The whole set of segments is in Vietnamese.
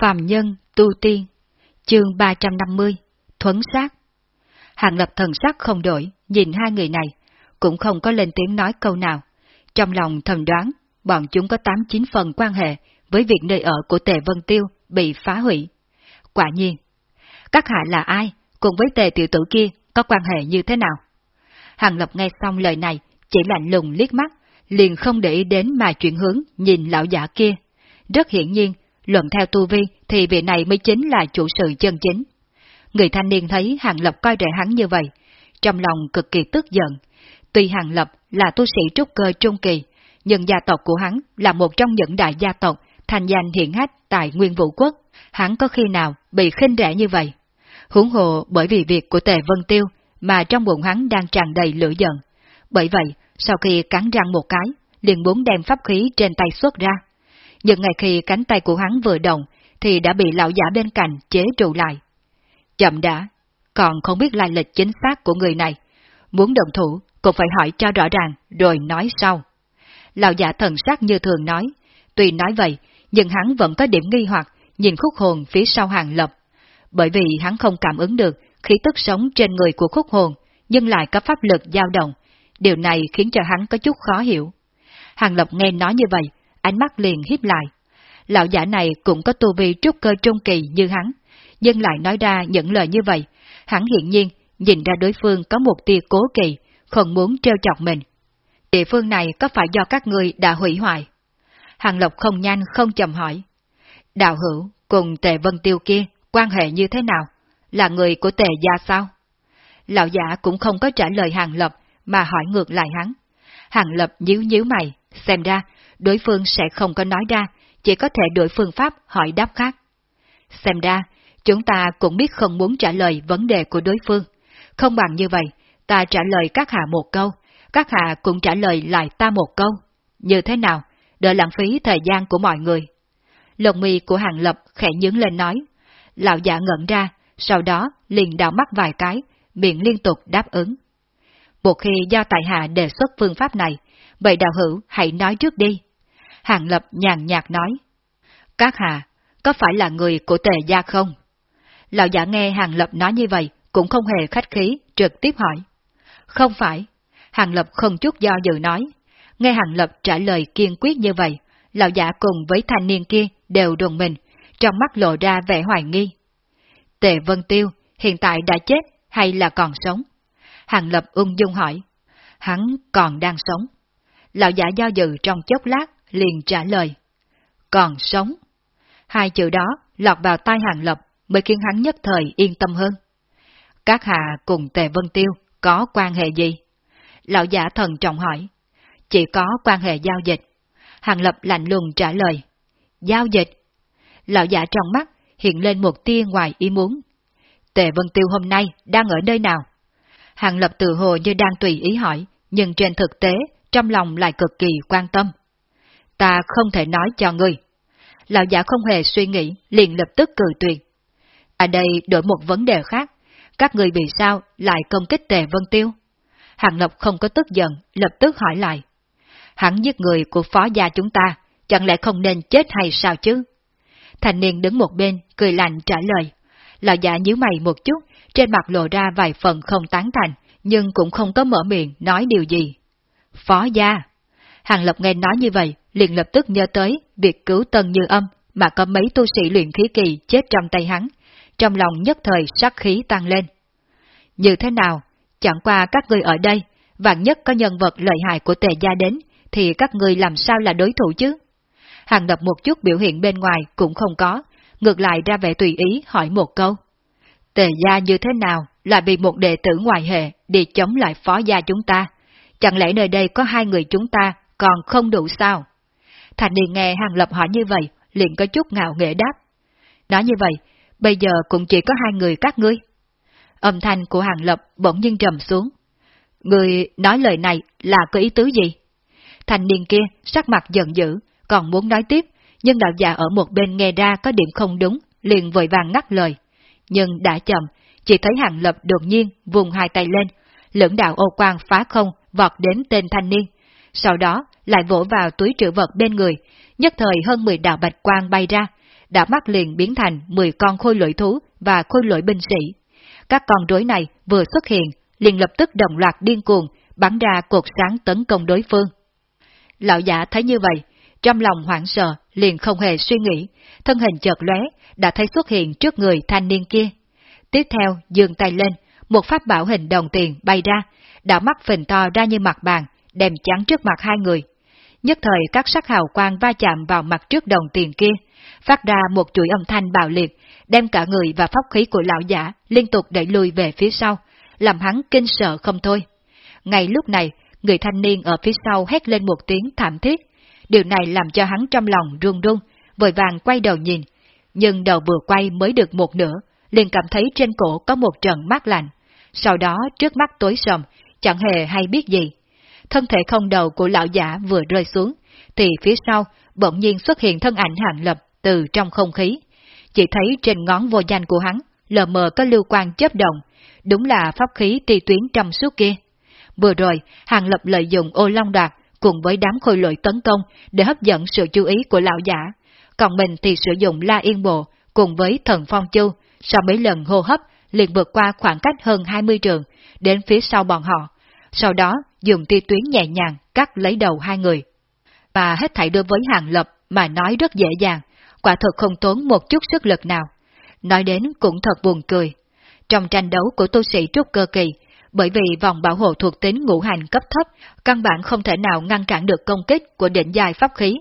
Phàm Nhân Tu Tiên Chương 350 Thuấn sát Hàng lập thần sắc không đổi, nhìn hai người này, cũng không có lên tiếng nói câu nào. Trong lòng thầm đoán, bọn chúng có 8-9 phần quan hệ với việc nơi ở của Tề Vân Tiêu bị phá hủy. Quả nhiên, các hạ là ai, cùng với Tề tiểu tử kia có quan hệ như thế nào? Hàng Lập nghe xong lời này, chỉ lạnh lùng liếc mắt, liền không để ý đến mà chuyển hướng nhìn lão giả kia. Rất hiển nhiên, luận theo tu vi thì vị này mới chính là chủ sự chân chính. Người thanh niên thấy Hàng Lập coi rẻ hắn như vậy, trong lòng cực kỳ tức giận. Tuy Hàng Lập là tu sĩ trúc cơ trung kỳ, nhưng gia tộc của hắn là một trong những đại gia tộc thành danh hiển hách tại Nguyên Vũ Quốc, hắn có khi nào bị khinh rẻ như vậy? Huống hồ bởi vì việc của Tề Vân Tiêu mà trong bụng hắn đang tràn đầy lửa giận. Bởi vậy, sau khi cắn răng một cái, liền muốn đem pháp khí trên tay xuất ra. Nhưng ngay khi cánh tay của hắn vừa động, thì đã bị lão giả bên cạnh chế trụ lại. Chậm đã, còn không biết lai lịch chính xác của người này. Muốn đồng thủ, cũng phải hỏi cho rõ ràng, rồi nói sau. Lão giả thần sắc như thường nói, tuy nói vậy, nhưng hắn vẫn có điểm nghi hoặc nhìn khúc hồn phía sau hàng lập. Bởi vì hắn không cảm ứng được khí tức sống trên người của khúc hồn, nhưng lại có pháp lực dao động. Điều này khiến cho hắn có chút khó hiểu. Hàng lập nghe nói như vậy, ánh mắt liền hiếp lại. Lão giả này cũng có tu vi trúc cơ trung kỳ như hắn, nhưng lại nói ra những lời như vậy, hắn hiện nhiên nhìn ra đối phương có một tia cố kỳ, không muốn treo chọc mình. Địa phương này có phải do các người đã hủy hoại? Hàng Lộc không nhanh không chậm hỏi. Đạo hữu cùng tề vân tiêu kia quan hệ như thế nào? Là người của tề gia sao? Lão giả cũng không có trả lời Hàng Lập mà hỏi ngược lại hắn. Hàng Lập nhíu nhíu mày, xem ra đối phương sẽ không có nói ra, chỉ có thể đổi phương pháp hỏi đáp khác. Xem ra, chúng ta cũng biết không muốn trả lời vấn đề của đối phương. Không bằng như vậy, ta trả lời các hạ một câu, các hạ cũng trả lời lại ta một câu. Như thế nào? Đỡ lãng phí thời gian của mọi người. Lồng mi của hàng lập khẽ nhướng lên nói. Lão giả ngẩn ra, sau đó liền đảo mắt vài cái, miệng liên tục đáp ứng. Một khi do tại hạ đề xuất phương pháp này, vậy đạo hữu hãy nói trước đi. Hàng lập nhàn nhạt nói. Các hạ, có phải là người của tề gia không? Lão giả nghe Hàng Lập nói như vậy, cũng không hề khách khí, trực tiếp hỏi. Không phải. Hàng Lập không chút do dự nói. Nghe Hàng Lập trả lời kiên quyết như vậy, lão giả cùng với thanh niên kia đều đồn mình, trong mắt lộ ra vẻ hoài nghi. Tề Vân Tiêu hiện tại đã chết hay là còn sống? Hàng Lập ung dung hỏi. Hắn còn đang sống. Lão giả do dự trong chốc lát, liền trả lời. Còn sống. Hai chữ đó lọt vào tai Hàng Lập mới khiến hắn nhất thời yên tâm hơn. Các hạ cùng Tề Vân Tiêu có quan hệ gì? Lão giả thần trọng hỏi. Chỉ có quan hệ giao dịch. Hàng Lập lạnh lùng trả lời. Giao dịch? Lão giả trong mắt hiện lên một tia ngoài ý muốn. Tề Vân Tiêu hôm nay đang ở nơi nào? Hàng Lập tự hồ như đang tùy ý hỏi, nhưng trên thực tế, trong lòng lại cực kỳ quan tâm. Ta không thể nói cho ngươi. Lão giả không hề suy nghĩ, liền lập tức cười tuyệt. à đây đổi một vấn đề khác, các người vì sao lại công kích tề Vân Tiêu? Hàng Lập không có tức giận, lập tức hỏi lại. Hắn giết người của phó gia chúng ta, chẳng lẽ không nên chết hay sao chứ? Thành niên đứng một bên, cười lạnh trả lời. Lão giả nhíu mày một chút, trên mặt lộ ra vài phần không tán thành, nhưng cũng không có mở miệng nói điều gì. Phó gia. Hàng Lập nghe nói như vậy, liền lập tức nhớ tới việc cứu Tân Như Âm mà có mấy tu sĩ luyện khí kỳ chết trong tay hắn, trong lòng nhất thời sát khí tăng lên. Như thế nào, chẳng qua các người ở đây, vạn nhất có nhân vật lợi hại của tề gia đến, thì các người làm sao là đối thủ chứ? Hàng đập một chút biểu hiện bên ngoài cũng không có, ngược lại ra vẻ tùy ý hỏi một câu. Tề gia như thế nào Là bị một đệ tử ngoại hệ đi chống lại phó gia chúng ta? Chẳng lẽ nơi đây có hai người chúng ta còn không đủ sao? Thạch niên nghe Hàng Lập hỏi như vậy, liền có chút ngạo nghệ đáp. Nói như vậy, bây giờ cũng chỉ có hai người các ngươi. Âm thanh của Hàng Lập bỗng nhiên trầm xuống. Người nói lời này là có ý tứ gì? Thành niên kia sắc mặt giận dữ, còn muốn nói tiếp, nhưng đạo già ở một bên nghe ra có điểm không đúng, liền vội vàng ngắt lời. Nhưng đã chậm, chỉ thấy Hàng Lập đột nhiên vùng hai tay lên, lưỡng đạo ô quang phá không vọt đến tên thanh niên, sau đó lại vỗ vào túi trữ vật bên người, nhất thời hơn 10 đạo bạch quang bay ra, đã mắt liền biến thành 10 con khôi lỗi thú và khôi lỗi binh sĩ. Các con rối này vừa xuất hiện, liền lập tức đồng loạt điên cuồng, bắn ra cột sáng tấn công đối phương. Lão giả thấy như vậy, trong lòng hoảng sợ, liền không hề suy nghĩ, thân hình chợt lóe, đã thấy xuất hiện trước người thanh niên kia. Tiếp theo, dường tay lên, một pháp bảo hình đồng tiền bay ra, đã mắt phình to ra như mặt bàn, đem chắn trước mặt hai người. Nhất thời các sắc hào quang va chạm vào mặt trước đồng tiền kia, phát ra một chuỗi âm thanh bạo liệt, đem cả người và pháp khí của lão giả liên tục đẩy lùi về phía sau, làm hắn kinh sợ không thôi. Ngay lúc này, người thanh niên ở phía sau hét lên một tiếng thảm thiết. Điều này làm cho hắn trong lòng run run, vội vàng quay đầu nhìn. Nhưng đầu vừa quay mới được một nửa, liền cảm thấy trên cổ có một trận mát lạnh. Sau đó trước mắt tối sầm, chẳng hề hay biết gì. Thân thể không đầu của lão giả vừa rơi xuống, thì phía sau bỗng nhiên xuất hiện thân ảnh hàng lập từ trong không khí. Chỉ thấy trên ngón vô danh của hắn, lờ mờ có lưu quan chớp động, đúng là pháp khí ti tuyến trong suốt kia. Vừa rồi, hàng lập lợi dụng ô long đoạt cùng với đám khôi lội tấn công để hấp dẫn sự chú ý của lão giả, còn mình thì sử dụng la yên bộ cùng với thần phong chu, sau mấy lần hô hấp liền vượt qua khoảng cách hơn 20 trường, đến phía sau bọn họ, sau đó dùng ti tuyến nhẹ nhàng cắt lấy đầu hai người. Và hết thảy đối với hàng lập mà nói rất dễ dàng, quả thật không tốn một chút sức lực nào. Nói đến cũng thật buồn cười. Trong tranh đấu của tu sĩ trúc cơ kỳ, bởi vì vòng bảo hộ thuộc tính ngũ hành cấp thấp, căn bản không thể nào ngăn cản được công kích của đỉnh dài pháp khí,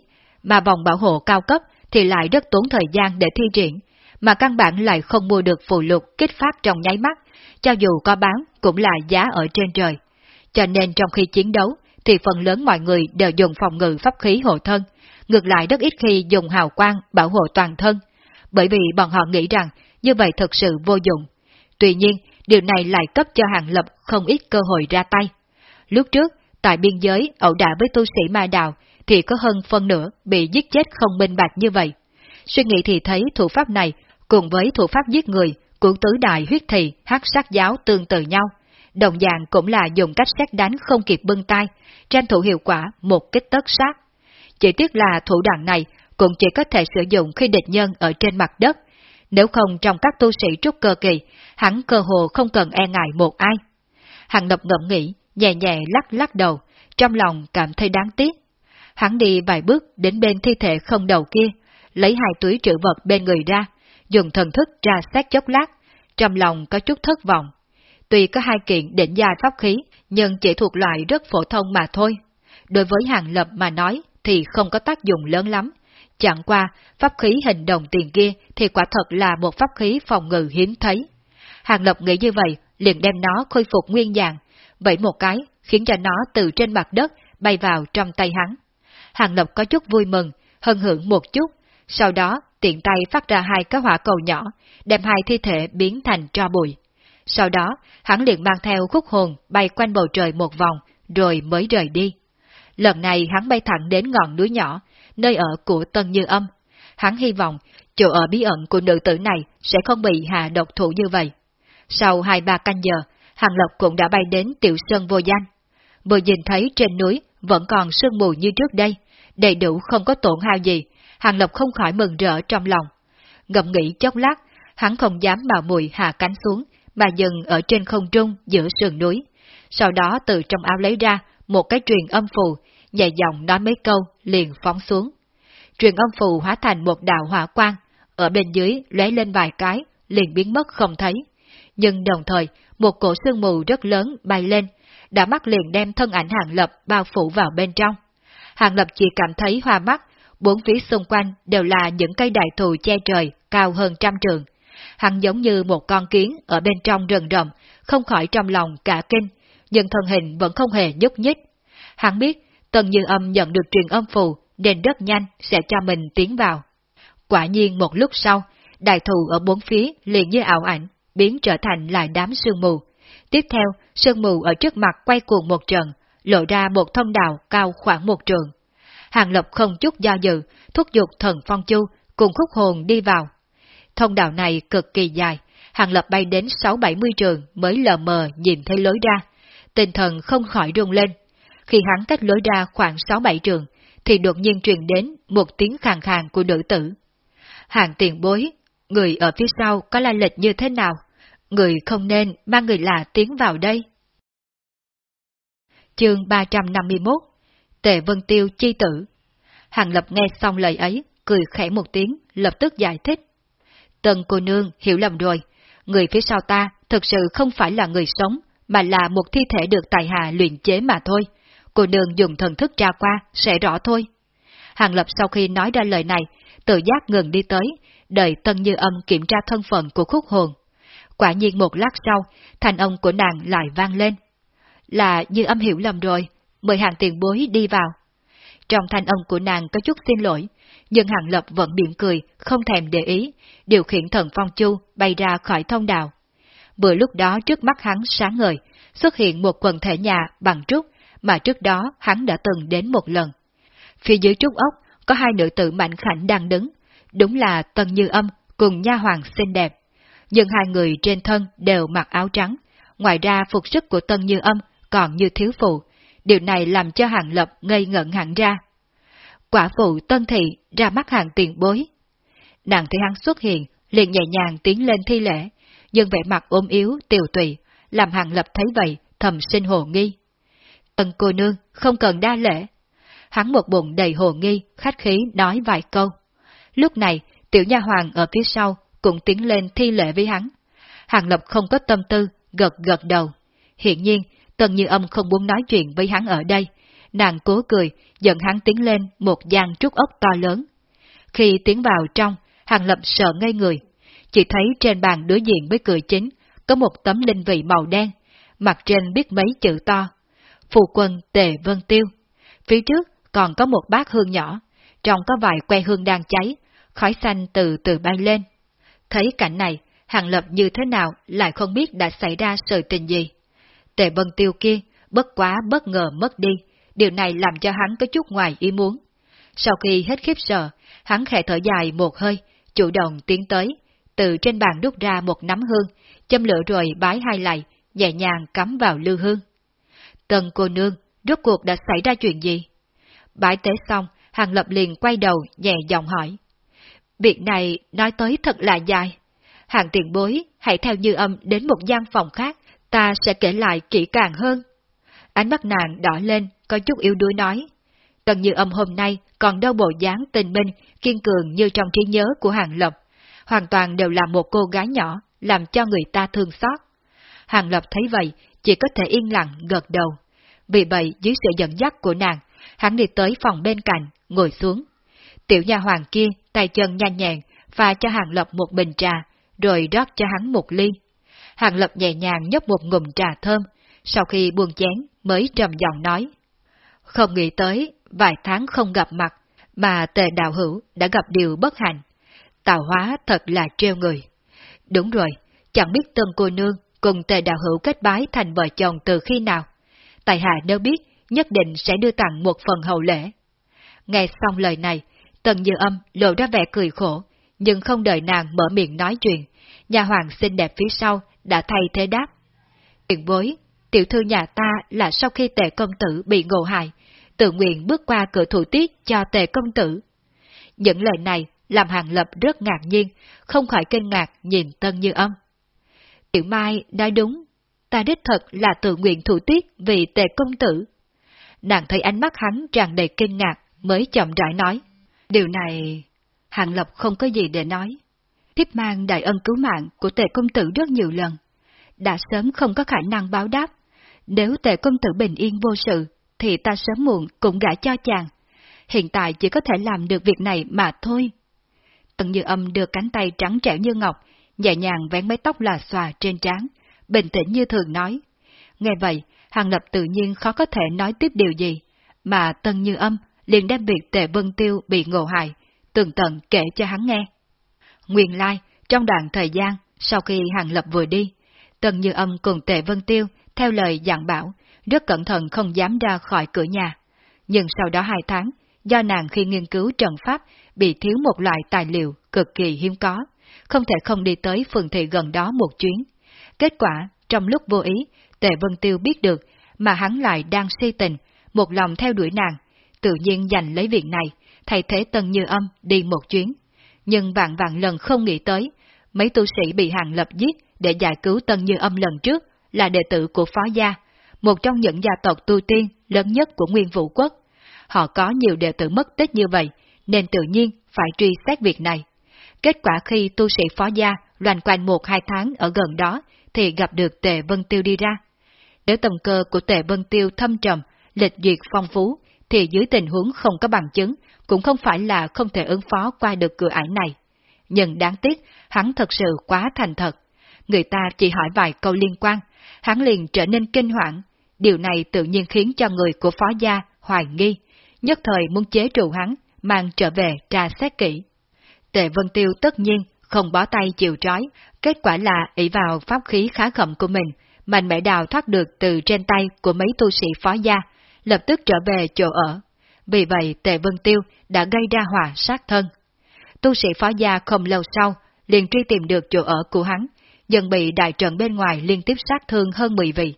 mà vòng bảo hộ cao cấp thì lại rất tốn thời gian để thi triển, mà căn bản lại không mua được phù lục kích phát trong nháy mắt, cho dù có bán cũng là giá ở trên trời. Cho nên trong khi chiến đấu, thì phần lớn mọi người đều dùng phòng ngự pháp khí hộ thân, ngược lại rất ít khi dùng hào quang bảo hộ toàn thân, bởi vì bọn họ nghĩ rằng như vậy thực sự vô dụng. Tuy nhiên, điều này lại cấp cho Hàng Lập không ít cơ hội ra tay. Lúc trước, tại biên giới ẩu đả với tu sĩ ma đạo, thì có hơn phân nửa bị giết chết không minh bạch như vậy. Suy nghĩ thì thấy thủ pháp này cùng với thủ pháp giết người của tứ đại huyết thị hắc sát giáo tương tự nhau. Đồng dạng cũng là dùng cách xét đánh không kịp bưng tay, tranh thủ hiệu quả một kích tất sát. Chỉ tiếc là thủ đoạn này cũng chỉ có thể sử dụng khi địch nhân ở trên mặt đất, nếu không trong các tu sĩ trúc cơ kỳ, hắn cơ hồ không cần e ngại một ai. Hàng lập ngậm nghĩ, nhẹ nhẹ lắc lắc đầu, trong lòng cảm thấy đáng tiếc. Hắn đi vài bước đến bên thi thể không đầu kia, lấy hai túi trữ vật bên người ra, dùng thần thức tra xét chốc lát, trong lòng có chút thất vọng. Tuy có hai kiện đỉnh gia pháp khí, nhưng chỉ thuộc loại rất phổ thông mà thôi. Đối với hàng lập mà nói thì không có tác dụng lớn lắm. Chẳng qua, pháp khí hình đồng tiền kia thì quả thật là một pháp khí phòng ngự hiếm thấy. Hàng lập nghĩ như vậy, liền đem nó khôi phục nguyên dạng, vậy một cái khiến cho nó từ trên mặt đất bay vào trong tay hắn. Hàng lập có chút vui mừng, hân hưởng một chút, sau đó tiện tay phát ra hai cái hỏa cầu nhỏ, đem hai thi thể biến thành tro bụi. Sau đó, hắn liền mang theo khúc hồn bay quanh bầu trời một vòng, rồi mới rời đi. Lần này hắn bay thẳng đến ngọn núi nhỏ, nơi ở của Tân Như Âm. Hắn hy vọng chỗ ở bí ẩn của nữ tử này sẽ không bị hạ độc thủ như vậy. Sau hai ba canh giờ, Hàng Lập cũng đã bay đến Tiểu Sơn Vô Danh. Vừa nhìn thấy trên núi vẫn còn sương mù như trước đây, đầy đủ không có tổn hao gì, Hàng Lập không khỏi mừng rỡ trong lòng. Ngậm nghĩ chốc lát, hắn không dám mạo mùi hạ cánh xuống, mà dừng ở trên không trung giữa sườn núi. Sau đó từ trong áo lấy ra một cái truyền âm phù, nhẹ giọng nói mấy câu, liền phóng xuống. Truyền âm phù hóa thành một đạo hỏa quang, ở bên dưới lóe lên vài cái, liền biến mất không thấy. Nhưng đồng thời, một cổ sương mù rất lớn bay lên, đã mắt liền đem thân ảnh hàng lập bao phủ vào bên trong. Hàng lập chỉ cảm thấy hoa mắt, bốn phía xung quanh đều là những cây đại thụ che trời cao hơn trăm trường. Hắn giống như một con kiến ở bên trong rừng rậm, không khỏi trong lòng cả kinh, nhưng thân hình vẫn không hề nhúc nhích. Hắn biết, Tần Như Âm nhận được truyền âm phù nên rất nhanh sẽ cho mình tiến vào. Quả nhiên một lúc sau, đại thù ở bốn phía liền như ảo ảnh, biến trở thành lại đám sương mù. Tiếp theo, sương mù ở trước mặt quay cuồng một trận, lộ ra một thông đạo cao khoảng một trường. Hàng Lập không chút do dự, thúc giục thần phong chu cùng khúc hồn đi vào. Thông đạo này cực kỳ dài, Hàng Lập bay đến 6-70 trường mới lờ mờ nhìn thấy lối ra. Tinh thần không khỏi rung lên. Khi hắn cách lối ra khoảng 6-7 trường, thì đột nhiên truyền đến một tiếng khàn khàn của nữ tử. Hàng tiền bối, người ở phía sau có la lịch như thế nào? Người không nên mang người lạ tiến vào đây. Chương 351 Tề Vân Tiêu chi tử Hàng Lập nghe xong lời ấy, cười khẽ một tiếng, lập tức giải thích. Tần cô nương hiểu lầm rồi, người phía sau ta thực sự không phải là người sống, mà là một thi thể được tài hạ luyện chế mà thôi. Cô nương dùng thần thức tra qua, sẽ rõ thôi. Hàng Lập sau khi nói ra lời này, tự giác ngừng đi tới, đợi Tân Như Âm kiểm tra thân phận của khúc hồn. Quả nhiên một lát sau, thanh âm của nàng lại vang lên. Là Như Âm hiểu lầm rồi, mời hàng tiền bối đi vào. Trong thanh âm của nàng có chút xin lỗi, nhưng Hàng Lập vẫn miệng cười, không thèm để ý, điều khiển thần phong chu bay ra khỏi thông đạo. Vừa lúc đó trước mắt hắn sáng ngời, xuất hiện một quần thể nhà bằng trúc mà trước đó hắn đã từng đến một lần. Phía dưới trúc ốc có hai nữ tử mạnh khảnh đang đứng, đúng là Tân Như Âm cùng nha hoàng xinh đẹp. Nhưng hai người trên thân đều mặc áo trắng, ngoài ra phục sức của Tân Như Âm còn như thiếu phụ, điều này làm cho Hàng Lập ngây ngẩn hẳn ra. Quả phụ Tân Thị ra mắt hàng tiền bối. Nàng thấy hắn xuất hiện, liền nhẹ nhàng tiến lên thi lễ, nhưng vẻ mặt ôm yếu, tiều tụy, làm Hàng Lập thấy vậy, thầm sinh hồ nghi. Tân cô nương, không cần đa lễ. Hắn một bụng đầy hồ nghi, khách khí nói vài câu. Lúc này, tiểu nha hoàng ở phía sau cũng tiến lên thi lễ với hắn. Hàng Lập không có tâm tư, gật gật đầu. Hiện nhiên, Tần Như Âm không muốn nói chuyện với hắn ở đây. Nàng cố cười, dẫn hắn tiến lên một gian trúc ốc to lớn. Khi tiến vào trong, Hàng Lập sợ ngây người. Chỉ thấy trên bàn đối diện với cửa chính, có một tấm linh vị màu đen, mặt trên biết mấy chữ to. Phù quân Tề Vân Tiêu. Phía trước còn có một bát hương nhỏ, trong có vài que hương đang cháy, khói xanh từ từ bay lên. Thấy cảnh này, Hàng Lập như thế nào lại không biết đã xảy ra sự tình gì. Tề Vân Tiêu kia, bất quá bất ngờ mất đi, điều này làm cho hắn có chút ngoài ý muốn. Sau khi hết khiếp sợ, hắn khẽ thở dài một hơi, chủ động tiến tới, từ trên bàn đút ra một nắm hương, châm lửa rồi bái hai lại, nhẹ nhàng cắm vào lưu hương. Tần cô nương, rốt cuộc đã xảy ra chuyện gì? Bái tế xong, Hàng Lập liền quay đầu nhẹ giọng hỏi. Việc này nói tới thật là dài. Hàng tiền bối, hãy theo như âm đến một gian phòng khác, ta sẽ kể lại kỹ càng hơn. Ánh mắt nàng đỏ lên, có chút yếu đuối nói. Tần như âm hôm nay còn đâu bộ dáng tình minh, kiên cường như trong trí nhớ của Hàng Lập. Hoàn toàn đều là một cô gái nhỏ, làm cho người ta thương xót. Hàng Lập thấy vậy, chỉ có thể yên lặng gật đầu. Vì vậy, dưới sự dẫn dắt của nàng, hắn đi tới phòng bên cạnh, ngồi xuống. Tiểu nhà hoàng kia, tay chân nhanh nhẹn, pha cho Hàng Lập một bình trà, rồi rót cho hắn một ly. Hàng Lập nhẹ nhàng nhấp một ngụm trà thơm, sau khi buông chén mới trầm giọng nói. Không nghĩ tới, vài tháng không gặp mặt, mà tề đạo hữu đã gặp điều bất hạnh. Tạo hóa thật là treo người. Đúng rồi, chẳng biết tân cô nương cùng tề đạo hữu kết bái thành vợ chồng từ khi nào. Tài hạ nếu biết, nhất định sẽ đưa tặng một phần hậu lễ. Nghe xong lời này, tần như âm lộ ra vẻ cười khổ, nhưng không đợi nàng mở miệng nói chuyện, nhà hoàng xinh đẹp phía sau đã thay thế đáp. Tiền bối, tiểu thư nhà ta là sau khi tề công tử bị ngộ hại, tự nguyện bước qua cửa thủ tiết cho tề công tử. Những lời này làm hàng lập rất ngạc nhiên, không khỏi kinh ngạc nhìn tân như âm. Tiểu Mai nói đúng, ta đích thật là tự nguyện thủ tiết vì tề công tử. Nàng thấy ánh mắt hắn tràn đầy kinh ngạc, mới chậm rãi nói. Điều này... Hàng Lập không có gì để nói. Thiếp mang đại ân cứu mạng của tề công tử rất nhiều lần. Đã sớm không có khả năng báo đáp. Nếu tề công tử bình yên vô sự, thì ta sớm muộn cũng gả cho chàng. Hiện tại chỉ có thể làm được việc này mà thôi. Tần Như Âm đưa cánh tay trắng trẻo như ngọc, nhẹ nhàng vén mái tóc là xòa trên trán, bình tĩnh như thường nói. Nghe vậy, Hàng Lập tự nhiên khó có thể nói tiếp điều gì, mà Tân Như Âm liền đem việc Tề Vân Tiêu bị ngộ hại, tường tận kể cho hắn nghe. Nguyên lai, trong đoạn thời gian sau khi Hàng Lập vừa đi, Tân Như Âm cùng Tề Vân Tiêu theo lời dặn bảo, rất cẩn thận không dám ra khỏi cửa nhà. Nhưng sau đó hai tháng, do nàng khi nghiên cứu trận pháp bị thiếu một loại tài liệu cực kỳ hiếm có, không thể không đi tới phường thị gần đó một chuyến. Kết quả, trong lúc vô ý, Tề Vân Tiêu biết được mà hắn lại đang si tình, một lòng theo đuổi nàng, tự nhiên giành lấy việc này, thay thế Tân Như Âm đi một chuyến. nhưng vạn vạn lần không nghĩ tới, mấy tu sĩ bị hàng lập giết để giải cứu Tân Như Âm lần trước là đệ tử của Phó Gia, một trong những gia tộc tu tiên lớn nhất của Nguyên Vũ Quốc. Họ có nhiều đệ tử mất tích như vậy, nên tự nhiên phải truy xét việc này. Kết quả khi tu sĩ Phó Gia loanh quanh một hai tháng ở gần đó, thì gặp được Tề Vân Tiêu đi ra. Nếu tầm cơ của Tề Vân Tiêu thâm trầm, lịch duyệt phong phú, thì dưới tình huống không có bằng chứng, cũng không phải là không thể ứng phó qua được cửa ải này. Nhưng đáng tiếc, hắn thật sự quá thành thật. Người ta chỉ hỏi vài câu liên quan, hắn liền trở nên kinh hoảng. Điều này tự nhiên khiến cho người của phó gia hoài nghi, nhất thời muốn chế trụ hắn, mang trở về tra xét kỹ. Tề Vân Tiêu tất nhiên không bó tay chịu trói, kết quả là ỷ vào pháp khí khá khẩm của mình, mạnh mẽ đào thoát được từ trên tay của mấy tu sĩ phó gia, lập tức trở về chỗ ở. Vì vậy Tề Vân Tiêu đã gây ra hỏa sát thân. Tu sĩ phó gia không lâu sau, liền truy tìm được chỗ ở của hắn, dần bị đại trận bên ngoài liên tiếp sát thương hơn 10 vị.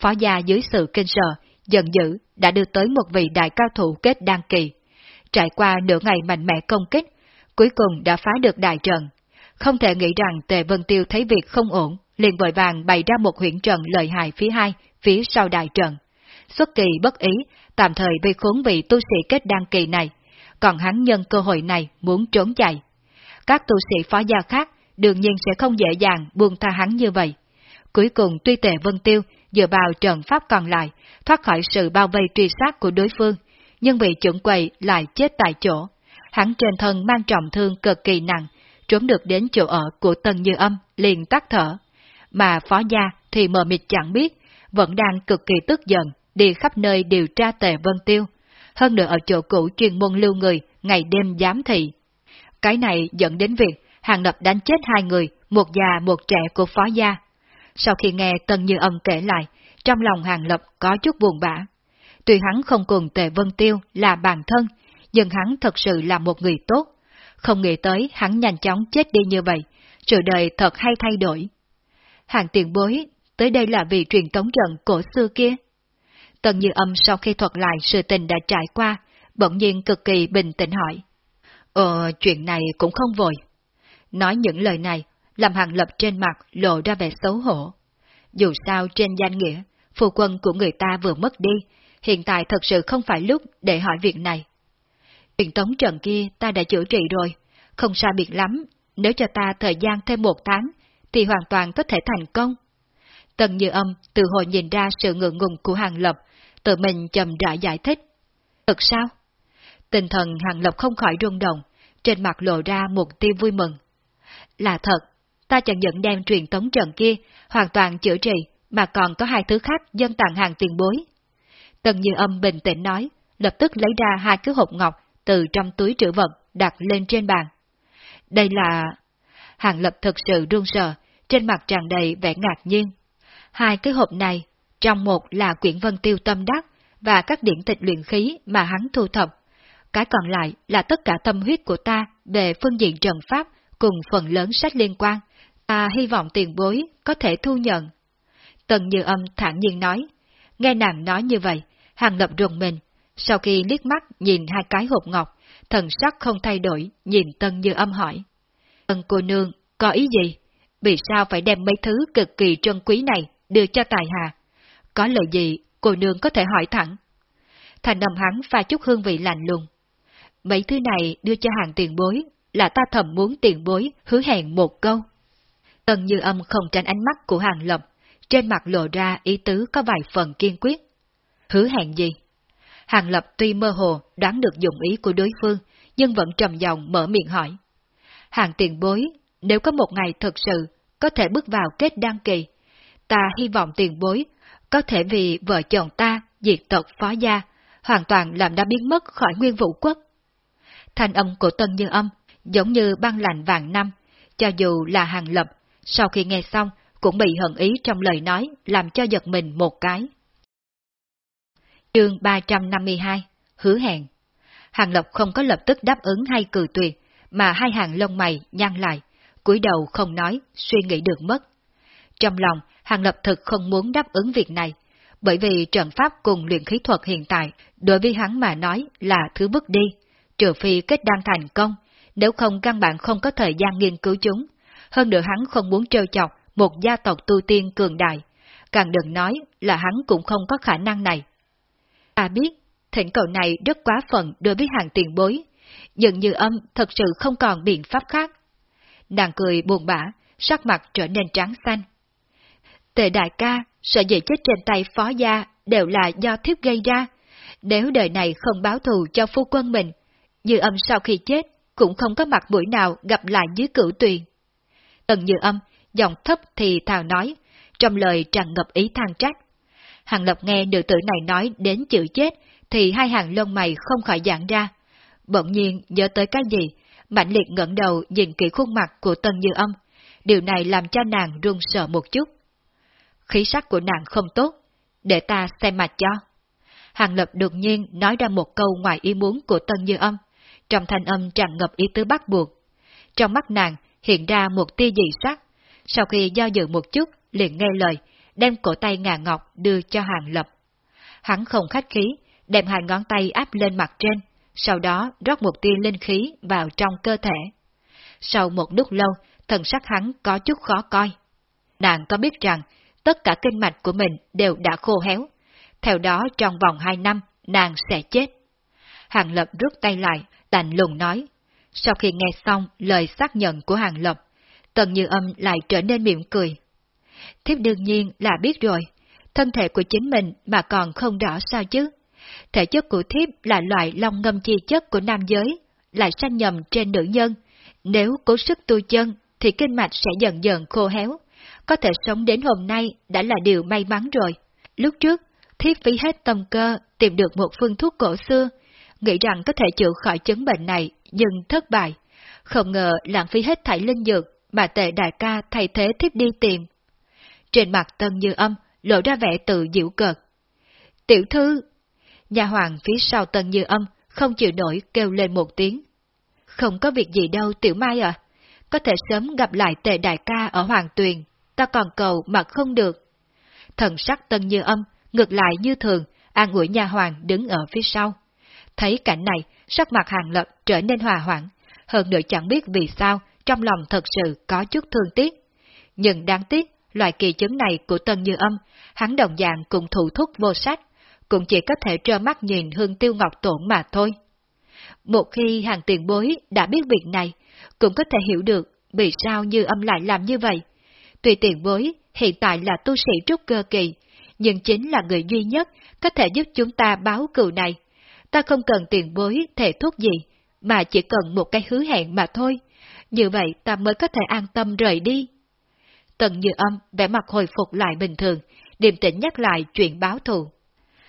Phó gia dưới sự kinh sợ, giận dữ đã đưa tới một vị đại cao thủ kết đăng kỳ. Trải qua nửa ngày mạnh mẽ công kích, cuối cùng đã phá được đại trận. Không thể nghĩ rằng Tề Vân Tiêu thấy việc không ổn, liền vội vàng bày ra một huyễn trận lợi hại phía hai, phía sau đại trận. Xuất kỳ bất ý, tạm thời bị khốn vị tu sĩ kết đăng kỳ này, còn hắn nhân cơ hội này muốn trốn chạy. Các tu sĩ phó gia khác đương nhiên sẽ không dễ dàng buông tha hắn như vậy. Cuối cùng tuy tề Vân Tiêu dựa vào trận pháp còn lại, thoát khỏi sự bao vây truy sát của đối phương, nhưng bị chuẩn quầy lại chết tại chỗ. Hắn trên thân mang trọng thương cực kỳ nặng, trốn được đến chỗ ở của Tân Như Âm, liền tắt thở. Mà phó gia thì mờ mịt chẳng biết, vẫn đang cực kỳ tức giận, đi khắp nơi điều tra tề Vân Tiêu. Hơn nữa ở chỗ cũ chuyên môn lưu người, ngày đêm giám thị. Cái này dẫn đến việc Hàng Lập đánh chết hai người, một già một trẻ của phó gia. Sau khi nghe Tân Như Âm kể lại, trong lòng Hàng Lập có chút buồn bã. Tuy hắn không cùng Tề Vân Tiêu là bạn thân, nhưng hắn thật sự là một người tốt. Không nghĩ tới hắn nhanh chóng chết đi như vậy, sự đời thật hay thay đổi. Hàng tiền bối, tới đây là vì truyền tống trận cổ xưa kia. Tần Như Âm sau khi thuật lại sự tình đã trải qua, bỗng nhiên cực kỳ bình tĩnh hỏi. Ờ, chuyện này cũng không vội. Nói những lời này, làm hàng lập trên mặt lộ ra vẻ xấu hổ. Dù sao trên danh nghĩa, phù quân của người ta vừa mất đi, hiện tại thật sự không phải lúc để hỏi việc này. Chuyện tống trận kia ta đã chữa trị rồi, không sao biệt lắm, nếu cho ta thời gian thêm một tháng, thì hoàn toàn có thể thành công. Tần Như Âm từ hồi nhìn ra sự ngượng ngùng của Hàng Lập, tự mình chậm rãi giải thích. Thật sao? Tinh thần Hàng Lập không khỏi rung động, trên mặt lộ ra một tia vui mừng. Là thật, ta chẳng những đem truyền tống trận kia hoàn toàn chữa trị, mà còn có hai thứ khác dân tặng hàng tiền bối. Tần Như Âm bình tĩnh nói, lập tức lấy ra hai cái hộp ngọc từ trong túi trữ vật đặt lên trên bàn. Đây là... Hàng Lập thực sự run sợ, trên mặt tràn đầy vẻ ngạc nhiên. Hai cái hộp này, trong một là quyển vân tiêu tâm đắc và các điển tịch luyện khí mà hắn thu thập. Cái còn lại là tất cả tâm huyết của ta về phương diện trần pháp cùng phần lớn sách liên quan. Ta hy vọng tiền bối có thể thu nhận. Tần Như Âm thản nhiên nói. Nghe nàng nói như vậy, hàng lập rùng mình. Sau khi liếc mắt nhìn hai cái hộp ngọc, thần sắc không thay đổi, nhìn Tân Như Âm hỏi. Tần cô nương, có ý gì? Vì sao phải đem mấy thứ cực kỳ trân quý này đưa cho tài hà? Có lời gì, cô nương có thể hỏi thẳng. Thành âm hắn pha chút hương vị lạnh lùng. Mấy thứ này đưa cho hàng tiền bối, là ta thầm muốn tiền bối hứa hẹn một câu. Tần như âm không tránh ánh mắt của hàng lập, trên mặt lộ ra ý tứ có vài phần kiên quyết. Hứa hẹn gì? Hàng lập tuy mơ hồ đoán được dụng ý của đối phương, nhưng vẫn trầm giọng mở miệng hỏi. Hàng tiền bối, nếu có một ngày thật sự có thể bước vào kết đăng kỳ, ta hy vọng tiền bối có thể vì vợ chồng ta diệt tộc phó gia, hoàn toàn làm đã biến mất khỏi nguyên vũ quốc. Thanh âm của Tân Như Âm giống như băng lạnh vàng năm, cho dù là hàng lập, sau khi nghe xong cũng bị hận ý trong lời nói làm cho giật mình một cái. Chương 352 Hứa hẹn Hàng lộc không có lập tức đáp ứng hay cử tuyệt, mà hai hàng lông mày nhăn lại, cúi đầu không nói, suy nghĩ được mất. Trong lòng, Hàng Lập thực không muốn đáp ứng việc này, bởi vì trận pháp cùng luyện khí thuật hiện tại, đối với hắn mà nói là thứ bước đi, trừ phi kết đăng thành công, nếu không căn bản không có thời gian nghiên cứu chúng. Hơn nữa hắn không muốn trêu chọc một gia tộc tu tiên cường đại, càng đừng nói là hắn cũng không có khả năng này. Ta biết, thỉnh cầu này rất quá phận đối với hàng tiền bối, dường như âm thật sự không còn biện pháp khác. Nàng cười buồn bã, sắc mặt trở nên trắng xanh. Tề đại ca, sợ dĩ chết trên tay phó gia đều là do thiếp gây ra. Nếu đời này không báo thù cho phu quân mình, Như âm sau khi chết cũng không có mặt mũi nào gặp lại dưới cửu tuyền. Tần Như âm, giọng thấp thì thào nói, trong lời tràn ngập ý than trách. Hàng Lập nghe nữ tử này nói đến chữ chết, thì hai hàng lông mày không khỏi giãn ra. Bỗng nhiên nhớ tới cái gì, mạnh liệt ngẩng đầu nhìn kỹ khuôn mặt của Tân Như Âm. Điều này làm cho nàng run sợ một chút. Khí sắc của nàng không tốt, để ta xem mặt cho. Hàng Lập đột nhiên nói ra một câu ngoài ý muốn của Tân Như Âm, trong thanh âm tràn ngập ý tứ bắt buộc. Trong mắt nàng hiện ra một tia dị sắc, sau khi do dự một chút, liền nghe lời, đem cổ tay ngà ngọc đưa cho Hàng Lập. Hắn không khách khí, đem hai ngón tay áp lên mặt trên, sau đó rót một tia linh khí vào trong cơ thể. Sau một lúc lâu, thần sắc hắn có chút khó coi. Nàng có biết rằng, tất cả kinh mạch của mình đều đã khô héo. Theo đó trong vòng hai năm, nàng sẽ chết. Hàng Lập rút tay lại, tạnh lùng nói. Sau khi nghe xong lời xác nhận của Hàng Lập, Tần Như Âm lại trở nên mỉm cười. Thiếp đương nhiên là biết rồi, thân thể của chính mình mà còn không rõ sao chứ. Thể chất của thiếp là loại long ngâm chi chất của nam giới, lại sanh nhầm trên nữ nhân. Nếu cố sức tu chân, thì kinh mạch sẽ dần dần khô héo. Có thể sống đến hôm nay đã là điều may mắn rồi. Lúc trước, thiếp phí hết tâm cơ tìm được một phương thuốc cổ xưa, nghĩ rằng có thể chữa khỏi chứng bệnh này, nhưng thất bại. Không ngờ lãng phí hết thảy linh dược mà tệ đại ca thay thế thiếp đi tìm. Trên mặt tân như âm, lộ ra vẻ tự diễu cợt. Tiểu thư, Nhà hoàng phía sau tần như âm, không chịu nổi kêu lên một tiếng. Không có việc gì đâu tiểu mai à, có thể sớm gặp lại tề đại ca ở hoàng tuyền, ta còn cầu mà không được. Thần sắc tân như âm, ngược lại như thường, an ủi nhà hoàng đứng ở phía sau. Thấy cảnh này, sắc mặt hàng lập trở nên hòa hoãn, hơn nữa chẳng biết vì sao trong lòng thật sự có chút thương tiếc. Nhưng đáng tiếc, loại kỳ chứng này của Tân Như Âm, hắn đồng dạng cùng thủ thúc vô sách, cũng chỉ có thể trơ mắt nhìn hương tiêu ngọc tổn mà thôi. Một khi hàng tiền bối đã biết việc này, cũng có thể hiểu được vì sao như âm lại làm như vậy. Tuy tiền bối hiện tại là tu sĩ trúc cơ kỳ, nhưng chính là người duy nhất có thể giúp chúng ta báo cừu này. Ta không cần tiền bối thể thuốc gì, mà chỉ cần một cái hứa hẹn mà thôi. Như vậy ta mới có thể an tâm rời đi. Tần như âm vẻ mặt hồi phục lại bình thường, điềm tĩnh nhắc lại chuyện báo thù.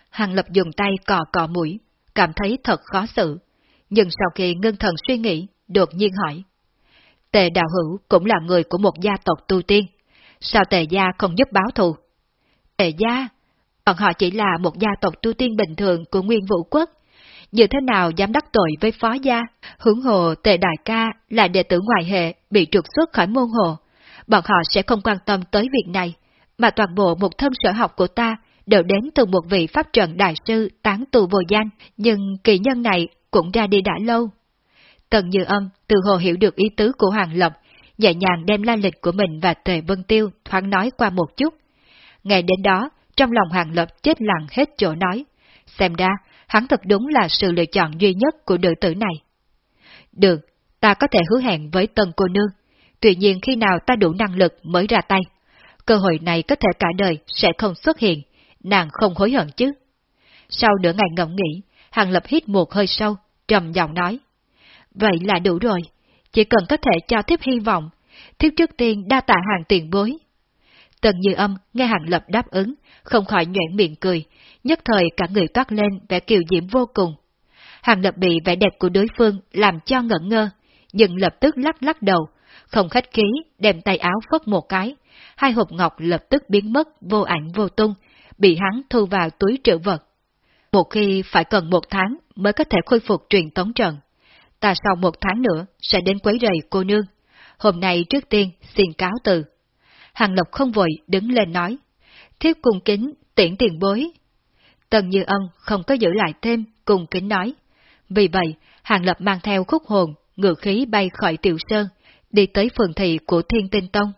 Hàng Lập dùng tay cò cò mũi, cảm thấy thật khó xử. Nhưng sau khi ngưng thần suy nghĩ, đột nhiên hỏi. Tề đạo hữu cũng là người của một gia tộc tu tiên. Sao tề gia không giúp báo thù? Tề gia? Bọn họ chỉ là một gia tộc tu tiên bình thường của nguyên vũ quốc. Như thế nào dám đắc tội với phó gia? Hướng hồ tề đại ca là đệ tử ngoại hệ bị trục xuất khỏi môn hồ. Bọn họ sẽ không quan tâm tới việc này, mà toàn bộ một thân sở học của ta đều đến từ một vị pháp trận đại sư tán tù vô danh, nhưng kỳ nhân này cũng ra đi đã lâu. Tần Như Âm từ hồ hiểu được ý tứ của Hoàng Lập, nhẹ nhàng đem la lịch của mình và Tề Vân Tiêu thoáng nói qua một chút. Ngày đến đó, trong lòng Hoàng Lập chết lặng hết chỗ nói. Xem ra, hắn thật đúng là sự lựa chọn duy nhất của nữ tử này. Được, ta có thể hứa hẹn với Tần cô nương. Tuy nhiên khi nào ta đủ năng lực mới ra tay. Cơ hội này có thể cả đời sẽ không xuất hiện, nàng không hối hận chứ. Sau nửa ngày ngẫm nghĩ, Hàng Lập hít một hơi sâu, trầm giọng nói. Vậy là đủ rồi, chỉ cần có thể cho thiếp hy vọng, thiếp trước tiên đa tạ hàng tiền bối. Tần Như Âm nghe Hàng Lập đáp ứng, không khỏi nhoẻn miệng cười, nhất thời cả người toát lên vẻ kiều diễm vô cùng. Hàng Lập bị vẻ đẹp của đối phương làm cho ngẩn ngơ, nhưng lập tức lắc lắc đầu, không khách khí đem tay áo phất một cái, hai hộp ngọc lập tức biến mất vô ảnh vô tung, bị hắn thu vào túi trữ vật. Một khi phải cần một tháng mới có thể khôi phục truyền tống trận. Ta sau một tháng nữa sẽ đến quấy rầy cô nương. Hôm nay trước tiên xin cáo từ. Hàng Lộc không vội đứng lên nói. Thiếp cung kính, tiễn tiền bối. Tần Như Ân không có giữ lại thêm, cung kính nói. Vì vậy, Hàng Lập mang theo khúc hồn, ngựa khí bay khỏi tiểu sơn, đi tới phường thị của Thiên Tinh Tông.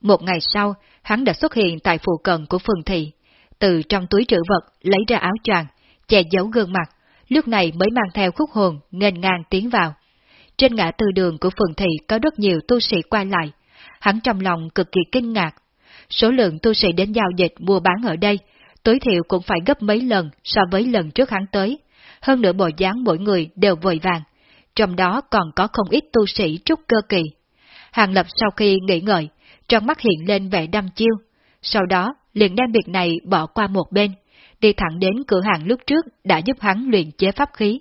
Một ngày sau, hắn đã xuất hiện tại phụ cận của phường thị, từ trong túi trữ vật lấy ra áo choàng, che giấu gương mặt, lúc này mới mang theo khúc hồn nghênh ngang tiến vào. Trên ngã tư đường của phường thị có rất nhiều tu sĩ qua lại, hắn trong lòng cực kỳ kinh ngạc. Số lượng tu sĩ đến giao dịch mua bán ở đây, tối thiểu cũng phải gấp mấy lần so với lần trước hắn tới. Hơn nữa bộ dáng mỗi người đều vội vàng, trong đó còn có không ít tu sĩ trúc cơ kỳ. Hàng Lập sau khi nghĩ ngợi, trong mắt hiện lên vẻ đăm chiêu, sau đó liền đem việc này bỏ qua một bên, đi thẳng đến cửa hàng lúc trước đã giúp hắn luyện chế pháp khí.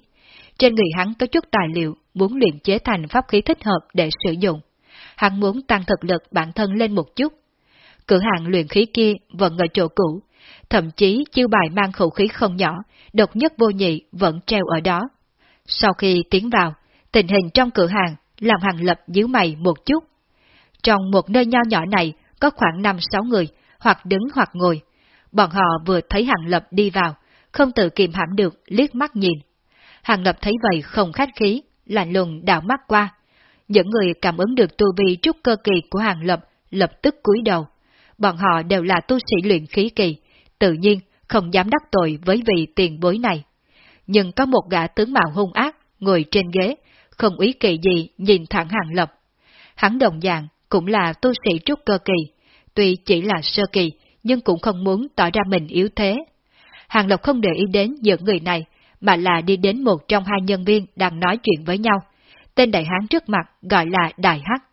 Trên người hắn có chút tài liệu muốn luyện chế thành pháp khí thích hợp để sử dụng. Hắn muốn tăng thực lực bản thân lên một chút. Cửa hàng luyện khí kia vẫn ở chỗ cũ, thậm chí chiêu bài mang khẩu khí không nhỏ, độc nhất vô nhị vẫn treo ở đó. Sau khi tiến vào, tình hình trong cửa hàng làm hàng lập díu mày một chút. Trong một nơi nho nhỏ này có khoảng 5-6 người, hoặc đứng hoặc ngồi. Bọn họ vừa thấy hàng lập đi vào, không tự kiềm hãm được liếc mắt nhìn. Hàng lập thấy vậy không khách khí, lạnh lùng đảo mắt qua. Những người cảm ứng được tu vi trúc cơ kỳ của hàng lập lập tức cúi đầu. Bọn họ đều là tu sĩ luyện khí kỳ, tự nhiên không dám đắc tội với vị tiền bối này. Nhưng có một gã tướng mạo hung ác ngồi trên ghế, không ý kỳ gì nhìn thẳng hàng lập. Hắn đồng dạng cũng là tu sĩ trúc cơ kỳ, tuy chỉ là sơ kỳ, nhưng cũng không muốn tỏ ra mình yếu thế. Hàng Lập không để ý đến những người này, mà là đi đến một trong hai nhân viên đang nói chuyện với nhau. Tên đại hán trước mặt gọi là Đại Hắc.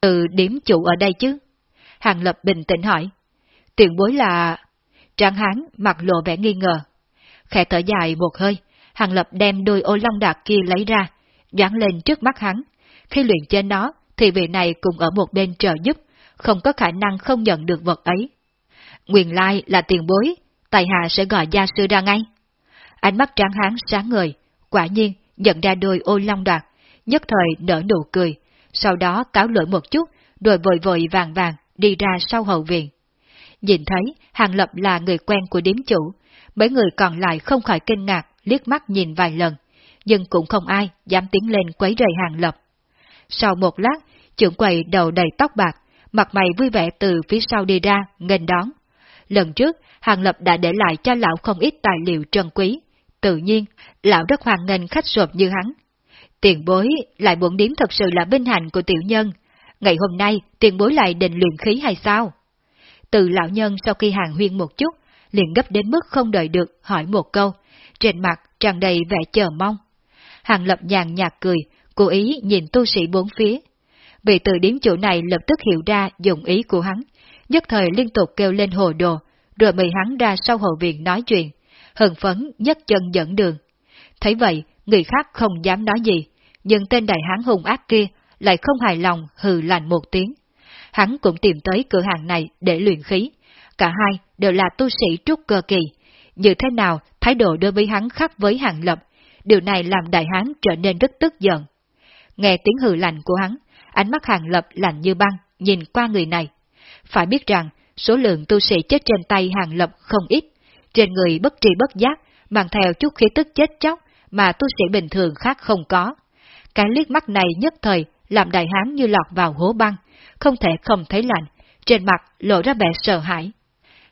Từ điểm chủ ở đây chứ? Hàng Lập bình tĩnh hỏi. Tiền bối là... Tráng hán mặt lộ vẻ nghi ngờ. Khẽ thở dài một hơi, Hàng Lập đem đôi ô long đạc kia lấy ra, dán lên trước mắt hắn. Khi luyện trên nó, thì vị này cùng ở một bên trợ giúp, không có khả năng không nhận được vật ấy. Nguyên lai là tiền bối, tài hạ sẽ gọi gia sư ra ngay. Ánh mắt tráng hán sáng ngời, quả nhiên nhận ra đôi ô long đoạt, nhất thời nở nụ cười, sau đó cáo lỗi một chút, rồi vội vội vàng vàng đi ra sau hậu viện. Nhìn thấy Hàng Lập là người quen của điếm chủ, mấy người còn lại không khỏi kinh ngạc, liếc mắt nhìn vài lần, nhưng cũng không ai dám tiến lên quấy rầy Hàng Lập. Sau một lát, trưởng quầy đầu đầy tóc bạc, mặt mày vui vẻ từ phía sau đi ra, nghênh đón. Lần trước, Hàng Lập đã để lại cho lão không ít tài liệu trân quý. Tự nhiên, lão rất hoan nghênh khách sộp như hắn. Tiền bối lại buồn điếm thật sự là vinh hạnh của tiểu nhân. Ngày hôm nay, tiền bối lại định luyện khí hay sao? Từ lão nhân sau khi hàng huyên một chút, liền gấp đến mức không đợi được hỏi một câu, trên mặt tràn đầy vẻ chờ mong. Hàng lập nhàn nhạt cười, cố ý nhìn tu sĩ bốn phía, Vị từ điếm chủ này lập tức hiểu ra dụng ý của hắn, nhất thời liên tục kêu lên hồ đồ, rồi mời hắn ra sau hậu viện nói chuyện, hừng phấn nhất chân dẫn đường. Thấy vậy, người khác không dám nói gì, nhưng tên đại hán hùng ác kia lại không hài lòng hừ lạnh một tiếng. Hắn cũng tìm tới cửa hàng này để luyện khí, cả hai đều là tu sĩ trúc cơ kỳ, như thế nào thái độ đối với hắn khác với hàng lập, điều này làm đại hán trở nên rất tức giận. Nghe tiếng hừ lạnh của hắn, ánh mắt hàng lập lạnh như băng, nhìn qua người này. Phải biết rằng, số lượng tu sĩ chết trên tay hàng lập không ít, trên người bất tri bất giác, mang theo chút khí tức chết chóc mà tu sĩ bình thường khác không có. Cái liếc mắt này nhất thời làm đại hán như lọt vào hố băng, không thể không thấy lạnh, trên mặt lộ ra vẻ sợ hãi.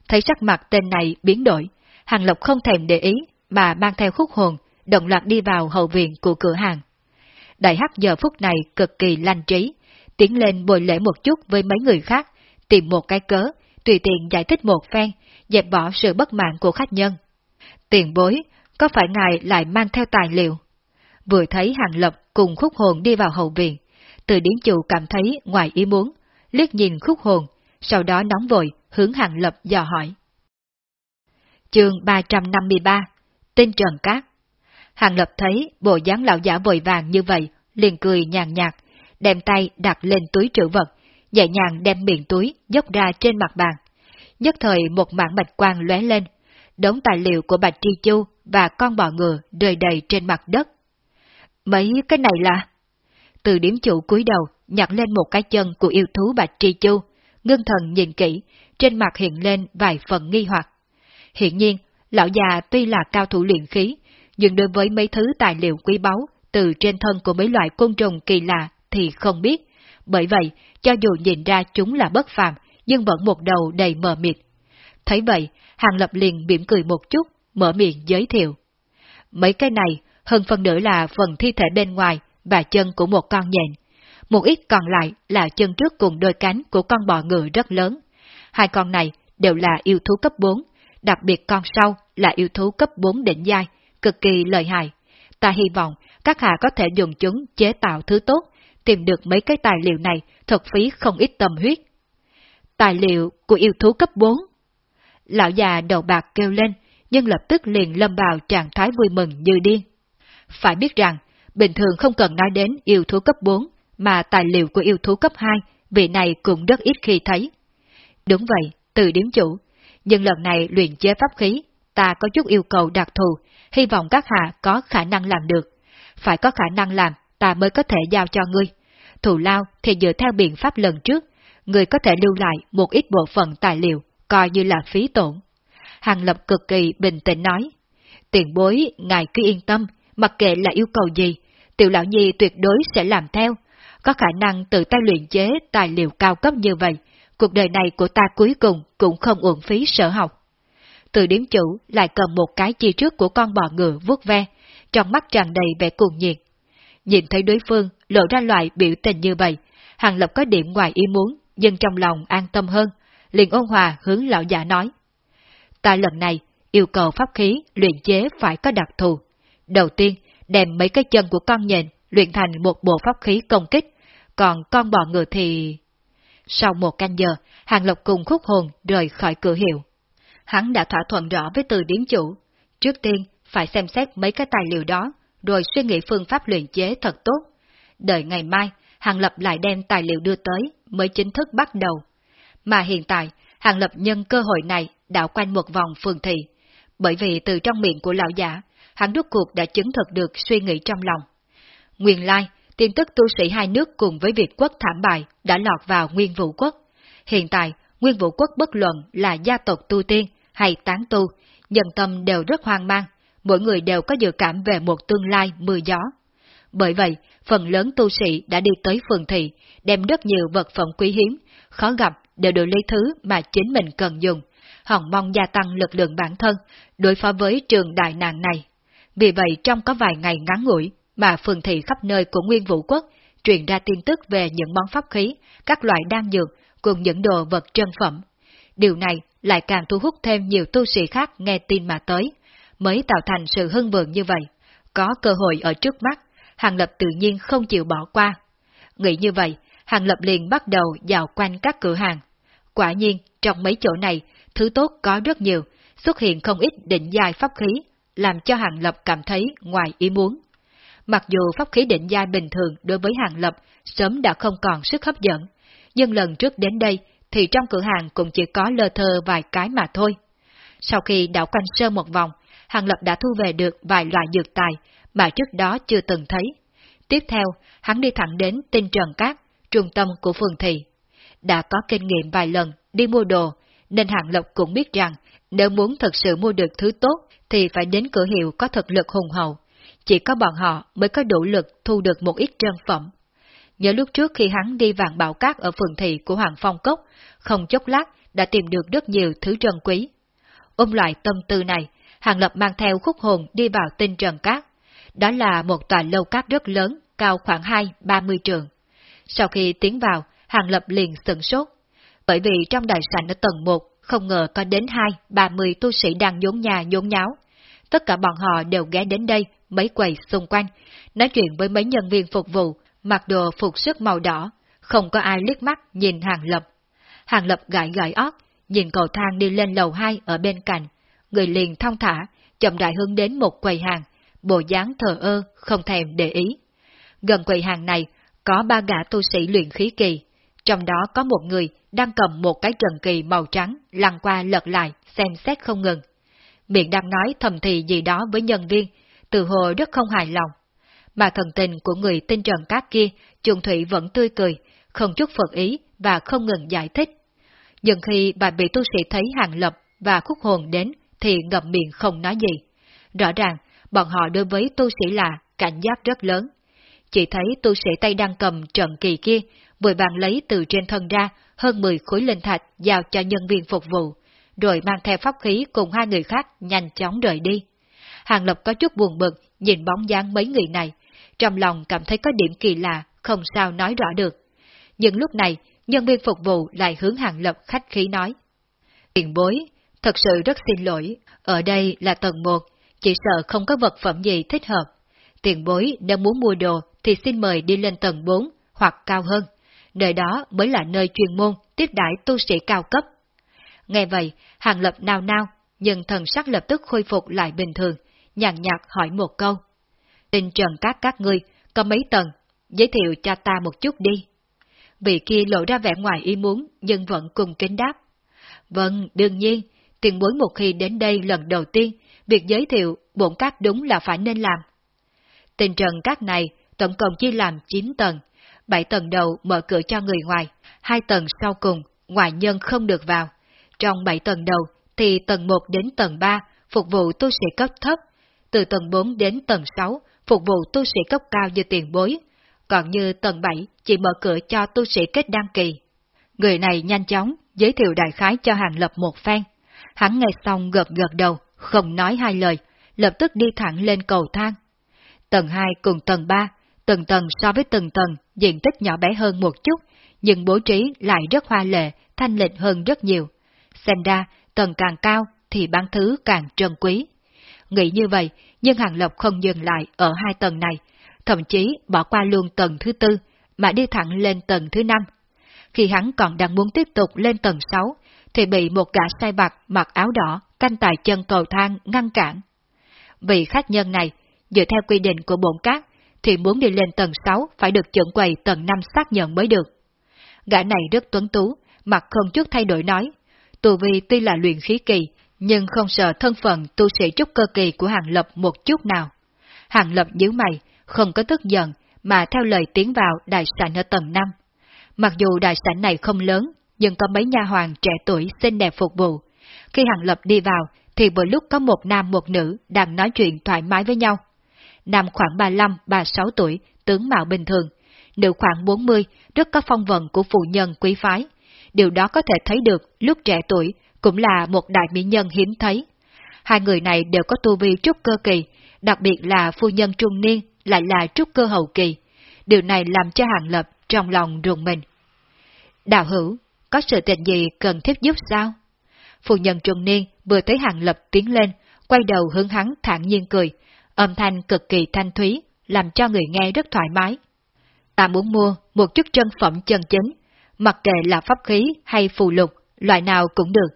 Thấy sắc mặt tên này biến đổi, hàng lộc không thèm để ý mà mang theo khúc hồn, động loạt đi vào hậu viện của cửa hàng. Đại hắc giờ phút này cực kỳ lanh trí, tiến lên bồi lễ một chút với mấy người khác, tìm một cái cớ, tùy tiện giải thích một phen, dẹp bỏ sự bất mãn của khách nhân. Tiền bối, có phải ngài lại mang theo tài liệu? Vừa thấy hàng lập cùng khúc hồn đi vào hậu viện, từ điển chủ cảm thấy ngoài ý muốn, liếc nhìn khúc hồn, sau đó nóng vội hướng hàng lập dò hỏi. Chương 353 tên Trần Cát Hàng Lập thấy bộ dáng lão giả vội vàng như vậy, liền cười nhàn nhạt, đem tay đặt lên túi trữ vật, nhẹ nhàng đem miệng túi dốc ra trên mặt bàn. Nhất thời một mảng bạch quang lóe lên, đống tài liệu của Bạch Tri Chu và con bò ngựa rơi đầy trên mặt đất. Mấy cái này là... Từ điểm chủ cúi đầu, nhặt lên một cái chân của yêu thú Bạch Tri Chu, ngưng thần nhìn kỹ, trên mặt hiện lên vài phần nghi hoặc. Hiện nhiên, lão già tuy là cao thủ luyện khí, nhưng đối với mấy thứ tài liệu quý báu từ trên thân của mấy loại côn trùng kỳ lạ thì không biết, bởi vậy, cho dù nhìn ra chúng là bất phàm, nhưng vẫn một đầu đầy mờ mịt. Thấy vậy, Hàng Lập liền mỉm cười một chút, mở miệng giới thiệu. Mấy cái này, hơn phần nửa là phần thi thể bên ngoài và chân của một con nhện. Một ít còn lại là chân trước cùng đôi cánh của con bò ngựa rất lớn. Hai con này đều là yêu thú cấp 4, đặc biệt con sau là yêu thú cấp 4 đỉnh giai, cực kỳ lợi hại. Ta hy vọng các hạ có thể dùng chúng chế tạo thứ tốt, tìm được mấy cái tài liệu này thật phí không ít tâm huyết. Tài liệu của yêu thú cấp 4 Lão già đầu bạc kêu lên, nhưng lập tức liền lâm vào trạng thái vui mừng như điên. Phải biết rằng, bình thường không cần nói đến yêu thú cấp 4, mà tài liệu của yêu thú cấp 2, vị này cũng rất ít khi thấy. Đúng vậy, từ điểm chủ, nhưng lần này luyện chế pháp khí, ta có chút yêu cầu đặc thù, hy vọng các hạ có khả năng làm được. Phải có khả năng làm, ta mới có thể giao cho ngươi. Thù lao thì dựa theo biện pháp lần trước, ngươi có thể lưu lại một ít bộ phận tài liệu, coi như là phí tổn. Hàng Lập cực kỳ bình tĩnh nói, tiền bối, ngài cứ yên tâm, mặc kệ là yêu cầu gì, tiểu lão nhi tuyệt đối sẽ làm theo. Có khả năng tự tay luyện chế tài liệu cao cấp như vậy, cuộc đời này của ta cuối cùng cũng không uổng phí sở học. Từ điếm chủ lại cầm một cái chi trước của con bò ngựa vuốt ve, trong mắt tràn đầy vẻ cuồng nhiệt. Nhìn thấy đối phương lộ ra loại biểu tình như vậy, Hàng Lập có điểm ngoài ý muốn, nhưng trong lòng an tâm hơn, liền ôn hòa hướng lão giả nói. Ta lần này yêu cầu pháp khí luyện chế phải có đặc thù. Đầu tiên, đem mấy cái chân của con nhện luyện thành một bộ pháp khí công kích, còn con bò ngựa thì... Sau một canh giờ, Hàng Lộc cùng khúc hồn rời khỏi cửa hiệu. Hắn đã thỏa thuận rõ với từ điếm chủ. Trước tiên, phải xem xét mấy cái tài liệu đó, rồi suy nghĩ phương pháp luyện chế thật tốt. Đợi ngày mai, Hàng Lập lại đem tài liệu đưa tới, mới chính thức bắt đầu. Mà hiện tại, Hàng Lập nhân cơ hội này đảo quanh một vòng phường thị, bởi vì từ trong miệng của lão giả, hắn rốt cuộc đã chứng thực được suy nghĩ trong lòng. Nguyên lai, tin tức tu sĩ hai nước cùng với Việt quốc thảm bại đã lọt vào Nguyên Vũ quốc. Hiện tại, Nguyên Vũ quốc bất luận là gia tộc tu tiên hay tán tu, nhân tâm đều rất hoang mang, mỗi người đều có dự cảm về một tương lai mưa gió. Bởi vậy, phần lớn tu sĩ đã đi tới phường thị, đem rất nhiều vật phẩm quý hiếm, khó gặp đều được lấy thứ mà chính mình cần dùng, hòng mong gia tăng lực lượng bản thân, đối phó với trường đại nạn này. Vì vậy trong có vài ngày ngắn ngủi mà phường thị khắp nơi của Nguyên Vũ Quốc truyền ra tin tức về những món pháp khí, các loại đan dược cùng những đồ vật trân phẩm. Điều này lại càng thu hút thêm nhiều tu sĩ khác nghe tin mà tới, mới tạo thành sự hưng vượng như vậy. Có cơ hội ở trước mắt, Hàng Lập tự nhiên không chịu bỏ qua. Nghĩ như vậy, Hàng Lập liền bắt đầu dạo quanh các cửa hàng. Quả nhiên, trong mấy chỗ này, thứ tốt có rất nhiều, xuất hiện không ít định giai pháp khí, làm cho Hàng Lập cảm thấy ngoài ý muốn. Mặc dù pháp khí định giai bình thường đối với Hàng Lập sớm đã không còn sức hấp dẫn, nhưng lần trước đến đây thì trong cửa hàng cũng chỉ có lơ thơ vài cái mà thôi. Sau khi đảo quanh sơ một vòng, Hàng Lập đã thu về được vài loại dược tài mà trước đó chưa từng thấy. Tiếp theo, hắn đi thẳng đến Tinh Trần Cát, trung tâm của phường thị. Đã có kinh nghiệm vài lần đi mua đồ, nên Hàng Lộc cũng biết rằng nếu muốn thật sự mua được thứ tốt thì phải đến cửa hiệu có thực lực hùng hậu. Chỉ có bọn họ mới có đủ lực thu được một ít trân phẩm. Nhớ lúc trước khi hắn đi vàng bảo cát ở phường thị của Hoàng Phong Cốc, không chốc lát đã tìm được rất nhiều thứ trân quý. Ôm loại tâm tư này, Hàng Lập mang theo khúc hồn đi vào tinh trần cát. Đó là một tòa lâu cát rất lớn, cao khoảng 2-30 trường. Sau khi tiến vào, Hàng Lập liền sửng sốt. Bởi vì trong đại sảnh ở tầng 1, không ngờ có đến 2-30 tu sĩ đang nhốn nhà nhốn nháo. Tất cả bọn họ đều ghé đến đây, mấy quầy xung quanh, nói chuyện với mấy nhân viên phục vụ, mặc đồ phục sức màu đỏ, không có ai liếc mắt nhìn Hàng Lập. Hàng Lập gãi gãi ót, nhìn cầu thang đi lên lầu 2 ở bên cạnh, người liền thong thả, chậm đại hướng đến một quầy hàng, bộ dáng thờ ơ, không thèm để ý. Gần quầy hàng này có ba gã tu sĩ luyện khí kỳ, trong đó có một người đang cầm một cái trần kỳ màu trắng lăn qua lật lại, xem xét không ngừng. Miệng đang nói thầm thì gì đó với nhân viên, từ hồ rất không hài lòng. Mà thần tình của người tinh trần cát kia, Trường Thủy vẫn tươi cười, không chút phật ý và không ngừng giải thích. Nhưng khi bà bị tu sĩ thấy hàng lập và khúc hồn đến thì ngậm miệng không nói gì. Rõ ràng, bọn họ đối với tu sĩ là cảnh giác rất lớn. Chỉ thấy tu sĩ tay đang cầm trận kỳ kia, vội vàng lấy từ trên thân ra hơn 10 khối linh thạch giao cho nhân viên phục vụ, rồi mang theo pháp khí cùng hai người khác nhanh chóng rời đi. Hàng Lập có chút buồn bực nhìn bóng dáng mấy người này, trong lòng cảm thấy có điểm kỳ lạ, không sao nói rõ được. Nhưng lúc này, nhân viên phục vụ lại hướng Hàng Lập khách khí nói. Tiền bối, thật sự rất xin lỗi, ở đây là tầng 1, chỉ sợ không có vật phẩm gì thích hợp. Tiền bối nếu muốn mua đồ thì xin mời đi lên tầng 4 hoặc cao hơn. Nơi đó mới là nơi chuyên môn tiếp đãi tu sĩ cao cấp. Nghe vậy, Hàng Lập nao nao, nhưng thần sắc lập tức khôi phục lại bình thường, nhàn nhạt hỏi một câu. Tình trần các các ngươi, có mấy tầng, giới thiệu cho ta một chút đi. Vị kia lộ ra vẻ ngoài ý muốn, nhưng vẫn cùng kính đáp. Vâng, đương nhiên, tiền bối một khi đến đây lần đầu tiên, việc giới thiệu bổn các đúng là phải nên làm. Tình trần các này tổng cộng chia làm 9 tầng, bảy tầng đầu mở cửa cho người ngoài, hai tầng sau cùng ngoại nhân không được vào. Trong bảy tầng đầu thì tầng 1 đến tầng 3 phục vụ tu sĩ cấp thấp, từ tầng 4 đến tầng 6 phục vụ tu sĩ cấp cao như tiền bối, còn như tầng 7 chỉ mở cửa cho tu sĩ kết đăng kỳ. Người này nhanh chóng giới thiệu đại khái cho Hàng Lập một phen. Hắn nghe xong gật gật đầu, không nói hai lời, lập tức đi thẳng lên cầu thang. Tầng 2 cùng tầng 3, từng tầng so với từng tầng, diện tích nhỏ bé hơn một chút, nhưng bố trí lại rất hoa lệ, thanh lịch hơn rất nhiều. Xem ra, tầng càng cao thì bán thứ càng trân quý. Nghĩ như vậy, nhưng Hàng lộc không dừng lại ở hai tầng này, thậm chí bỏ qua luôn tầng thứ tư, mà đi thẳng lên tầng thứ năm. Khi hắn còn đang muốn tiếp tục lên tầng sáu, thì bị một gã sai bạc mặc áo đỏ canh tại chân cầu thang ngăn cản. Vị khách nhân này, dựa theo quy định của bổn cát, thì muốn đi lên tầng 6 phải được trưởng quầy tầng 5 xác nhận mới được. Gã này rất tuấn tú, mặt không chút thay đổi nói, tù vi tuy là luyện khí kỳ, nhưng không sợ thân phận tu sĩ trúc cơ kỳ của Hàng Lập một chút nào. Hàng Lập nhíu mày, không có tức giận, mà theo lời tiến vào đại sảnh ở tầng 5. Mặc dù đại sảnh này không lớn, nhưng có mấy nha hoàng trẻ tuổi xinh đẹp phục vụ. Khi Hàng Lập đi vào, thì vừa lúc có một nam một nữ đang nói chuyện thoải mái với nhau. Nam khoảng 35-36 tuổi, tướng mạo bình thường, nữ khoảng 40, rất có phong vận của phụ nhân quý phái. Điều đó có thể thấy được lúc trẻ tuổi cũng là một đại mỹ nhân hiếm thấy. Hai người này đều có tu vi trúc cơ kỳ, đặc biệt là phu nhân trung niên lại là trúc cơ hậu kỳ. Điều này làm cho Hàng Lập trong lòng rùng mình. Đạo hữu, có sự tình gì cần thiết giúp sao? Phu nhân trung niên vừa thấy Hàng Lập tiến lên, quay đầu hướng hắn thản nhiên cười, âm thanh cực kỳ thanh thúy, làm cho người nghe rất thoải mái. Ta muốn mua một chút chân phẩm chân chính, mặc kệ là pháp khí hay phù lục, loại nào cũng được,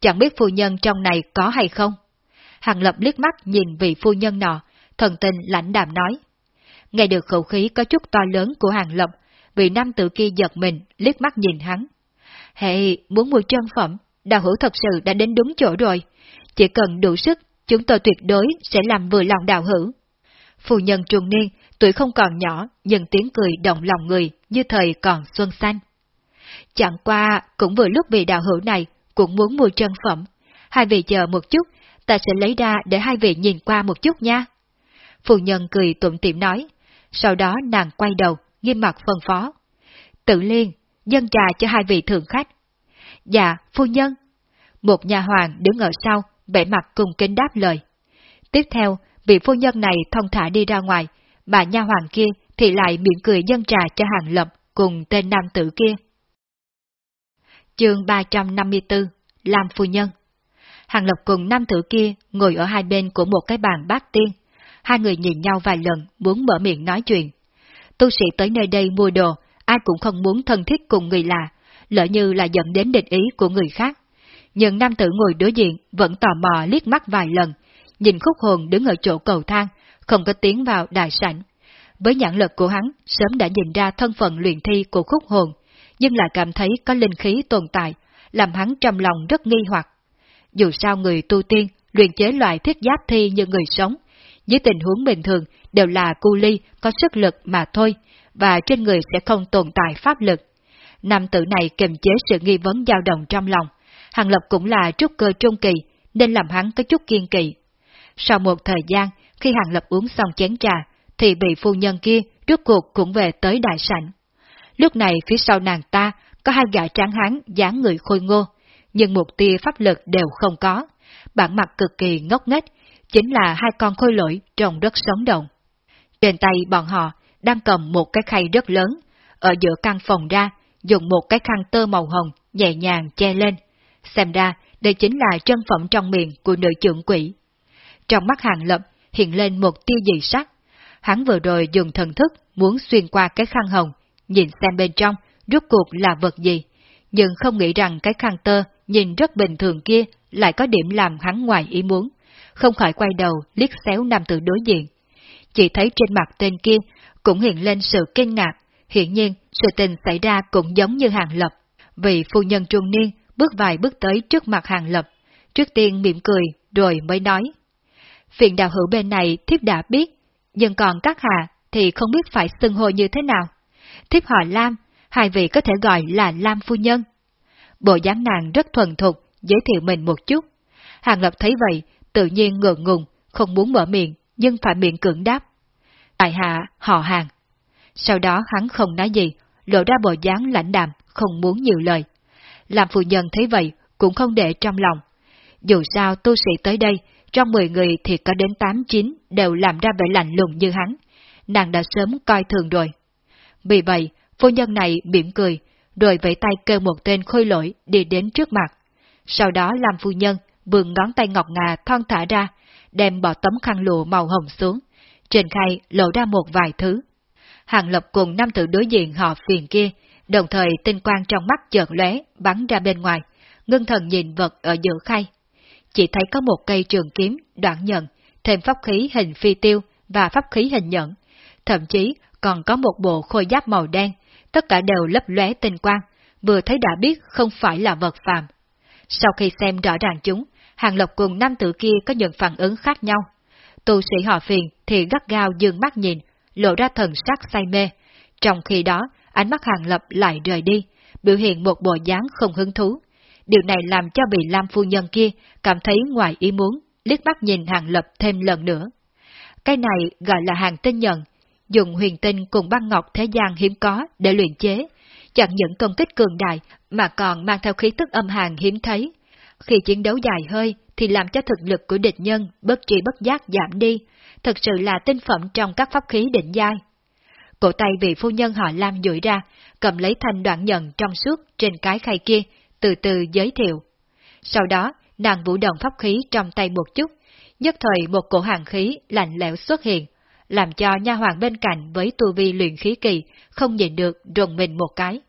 chẳng biết phu nhân trong này có hay không. Hàng Lập liếc mắt nhìn vị phu nhân nọ, thần tình lãnh đạm nói. Nghe được khẩu khí có chút to lớn của Hàng Lập, vị nam tử kia giật mình, liếc mắt nhìn hắn. Hệ, muốn mua chân phẩm, đạo hữu thật sự đã đến đúng chỗ rồi. Chỉ cần đủ sức, chúng tôi tuyệt đối sẽ làm vừa lòng đạo hữu. Phụ nhân trung niên, tuổi không còn nhỏ, nhưng tiếng cười động lòng người như thời còn xuân xanh. Chẳng qua, cũng vừa lúc vị đạo hữu này cũng muốn mua chân phẩm. Hai vị chờ một chút, ta sẽ lấy ra để hai vị nhìn qua một chút nha. Phụ nhân cười tụm tiệm nói, sau đó nàng quay đầu, nghiêm mặt phân phó. Tự liên, dân trà cho hai vị thượng khách. Dạ, phu nhân. Một nhà hoàng đứng ở sau, vẻ mặt cùng kính đáp lời. Tiếp theo, vị phu nhân này thông thả đi ra ngoài, bà nha hoàng kia thì lại miệng cười dân trà cho hàng lập cùng tên nam tử kia. Chương 354 Lam Phu Nhân Hàng Lập cùng nam tử kia ngồi ở hai bên của một cái bàn bát tiên. Hai người nhìn nhau vài lần muốn mở miệng nói chuyện. Tu sĩ tới nơi đây mua đồ, ai cũng không muốn thân thiết cùng người lạ, lỡ như là dẫn đến định ý của người khác. Nhưng nam tử ngồi đối diện vẫn tò mò liếc mắt vài lần, nhìn khúc hồn đứng ở chỗ cầu thang, không có tiến vào đại sảnh. Với nhãn lực của hắn, sớm đã nhìn ra thân phận luyện thi của khúc hồn, nhưng lại cảm thấy có linh khí tồn tại, làm hắn trong lòng rất nghi hoặc. Dù sao người tu tiên, luyện chế loại thiết giáp thi như người sống, dưới tình huống bình thường đều là cu ly có sức lực mà thôi, và trên người sẽ không tồn tại pháp lực. Nam tử này kiềm chế sự nghi vấn dao động trong lòng, Hàng Lập cũng là trúc cơ trung kỳ, nên làm hắn có chút kiên kỳ. Sau một thời gian, khi Hàng Lập uống xong chén trà, thì bị phu nhân kia rốt cuộc cũng về tới đại sảnh. Lúc này phía sau nàng ta có hai gã tráng hán dáng người khôi ngô, nhưng một tia pháp lực đều không có. Bản mặt cực kỳ ngốc nghếch, chính là hai con khôi lỗi trông rất sống động. Trên tay bọn họ đang cầm một cái khay rất lớn, ở giữa căn phòng ra, dùng một cái khăn tơ màu hồng nhẹ nhàng che lên. Xem ra, đây chính là chân phẩm trong miệng của nữ trưởng quỷ. Trong mắt hàng lập hiện lên một tia dị sắc. Hắn vừa rồi dùng thần thức muốn xuyên qua cái khăn hồng, nhìn xem bên trong, rốt cuộc là vật gì. Nhưng không nghĩ rằng cái khăn tơ nhìn rất bình thường kia lại có điểm làm hắn ngoài ý muốn. Không khỏi quay đầu liếc xéo nam tử đối diện. Chỉ thấy trên mặt tên kia cũng hiện lên sự kinh ngạc. Hiện nhiên, sự tình xảy ra cũng giống như hàng lập. Vì phu nhân trung niên bước vài bước tới trước mặt hàng lập. Trước tiên mỉm cười, rồi mới nói. Phiền đạo hữu bên này thiếp đã biết, nhưng còn các hạ thì không biết phải xưng hô như thế nào. Thiếp hỏi Lam, hai vị có thể gọi là Lam phu nhân. Bộ dáng nàng rất thuần thục, giới thiệu mình một chút. Hàng Lập thấy vậy, tự nhiên ngượng ngùng, không muốn mở miệng, nhưng phải miệng cưỡng đáp. Tại hạ, họ hàng. Sau đó hắn không nói gì, lộ ra bộ dáng lãnh đạm, không muốn nhiều lời. Làm phụ nhân thấy vậy, cũng không để trong lòng. Dù sao tu sĩ tới đây, trong 10 người thì có đến 8-9 đều làm ra vẻ lạnh lùng như hắn. Nàng đã sớm coi thường rồi. Vì vậy, phu nhân này mỉm cười, rồi vẫy tay kêu một tên khôi lỗi đi đến trước mặt. Sau đó làm phu nhân vươn ngón tay ngọc ngà thon thả ra, đem bỏ tấm khăn lụa màu hồng xuống. Trên khay lộ ra một vài thứ. Hàng Lập cùng năm tử đối diện họ phiền kia, đồng thời tinh quang trong mắt chợt lóe bắn ra bên ngoài, ngưng thần nhìn vật ở giữa khay. Chỉ thấy có một cây trường kiếm, đoạn nhận, thêm pháp khí hình phi tiêu và pháp khí hình nhẫn, thậm chí còn có một bộ khôi giáp màu đen, tất cả đều lấp lóe tinh quang, vừa thấy đã biết không phải là vật phàm. Sau khi xem rõ ràng chúng, Hàng Lộc cùng nam tử kia có những phản ứng khác nhau. Tu sĩ họ phiền thì gắt gao dương mắt nhìn, lộ ra thần sắc say mê. Trong khi đó, ánh mắt Hàng Lập lại rời đi, biểu hiện một bộ dáng không hứng thú. Điều này làm cho bị Lam phu nhân kia cảm thấy ngoài ý muốn, liếc mắt nhìn Hàng Lập thêm lần nữa. Cái này gọi là hàng tinh nhận, dùng huyền tinh cùng băng ngọc thế gian hiếm có để luyện chế, chẳng những công kích cường đại mà còn mang theo khí tức âm hàng hiếm thấy. Khi chiến đấu dài hơi thì làm cho thực lực của địch nhân bất tri bất giác giảm đi, thật sự là tinh phẩm trong các pháp khí định giai. Cổ tay vị phu nhân họ Lam duỗi ra, cầm lấy thanh đoạn nhận trong suốt trên cái khay kia, từ từ giới thiệu. Sau đó, nàng vũ động pháp khí trong tay một chút, nhất thời một cổ hàng khí lạnh lẽo xuất hiện, làm cho nha hoàng bên cạnh với tu vi luyện khí kỳ không nhìn được rùng mình một cái.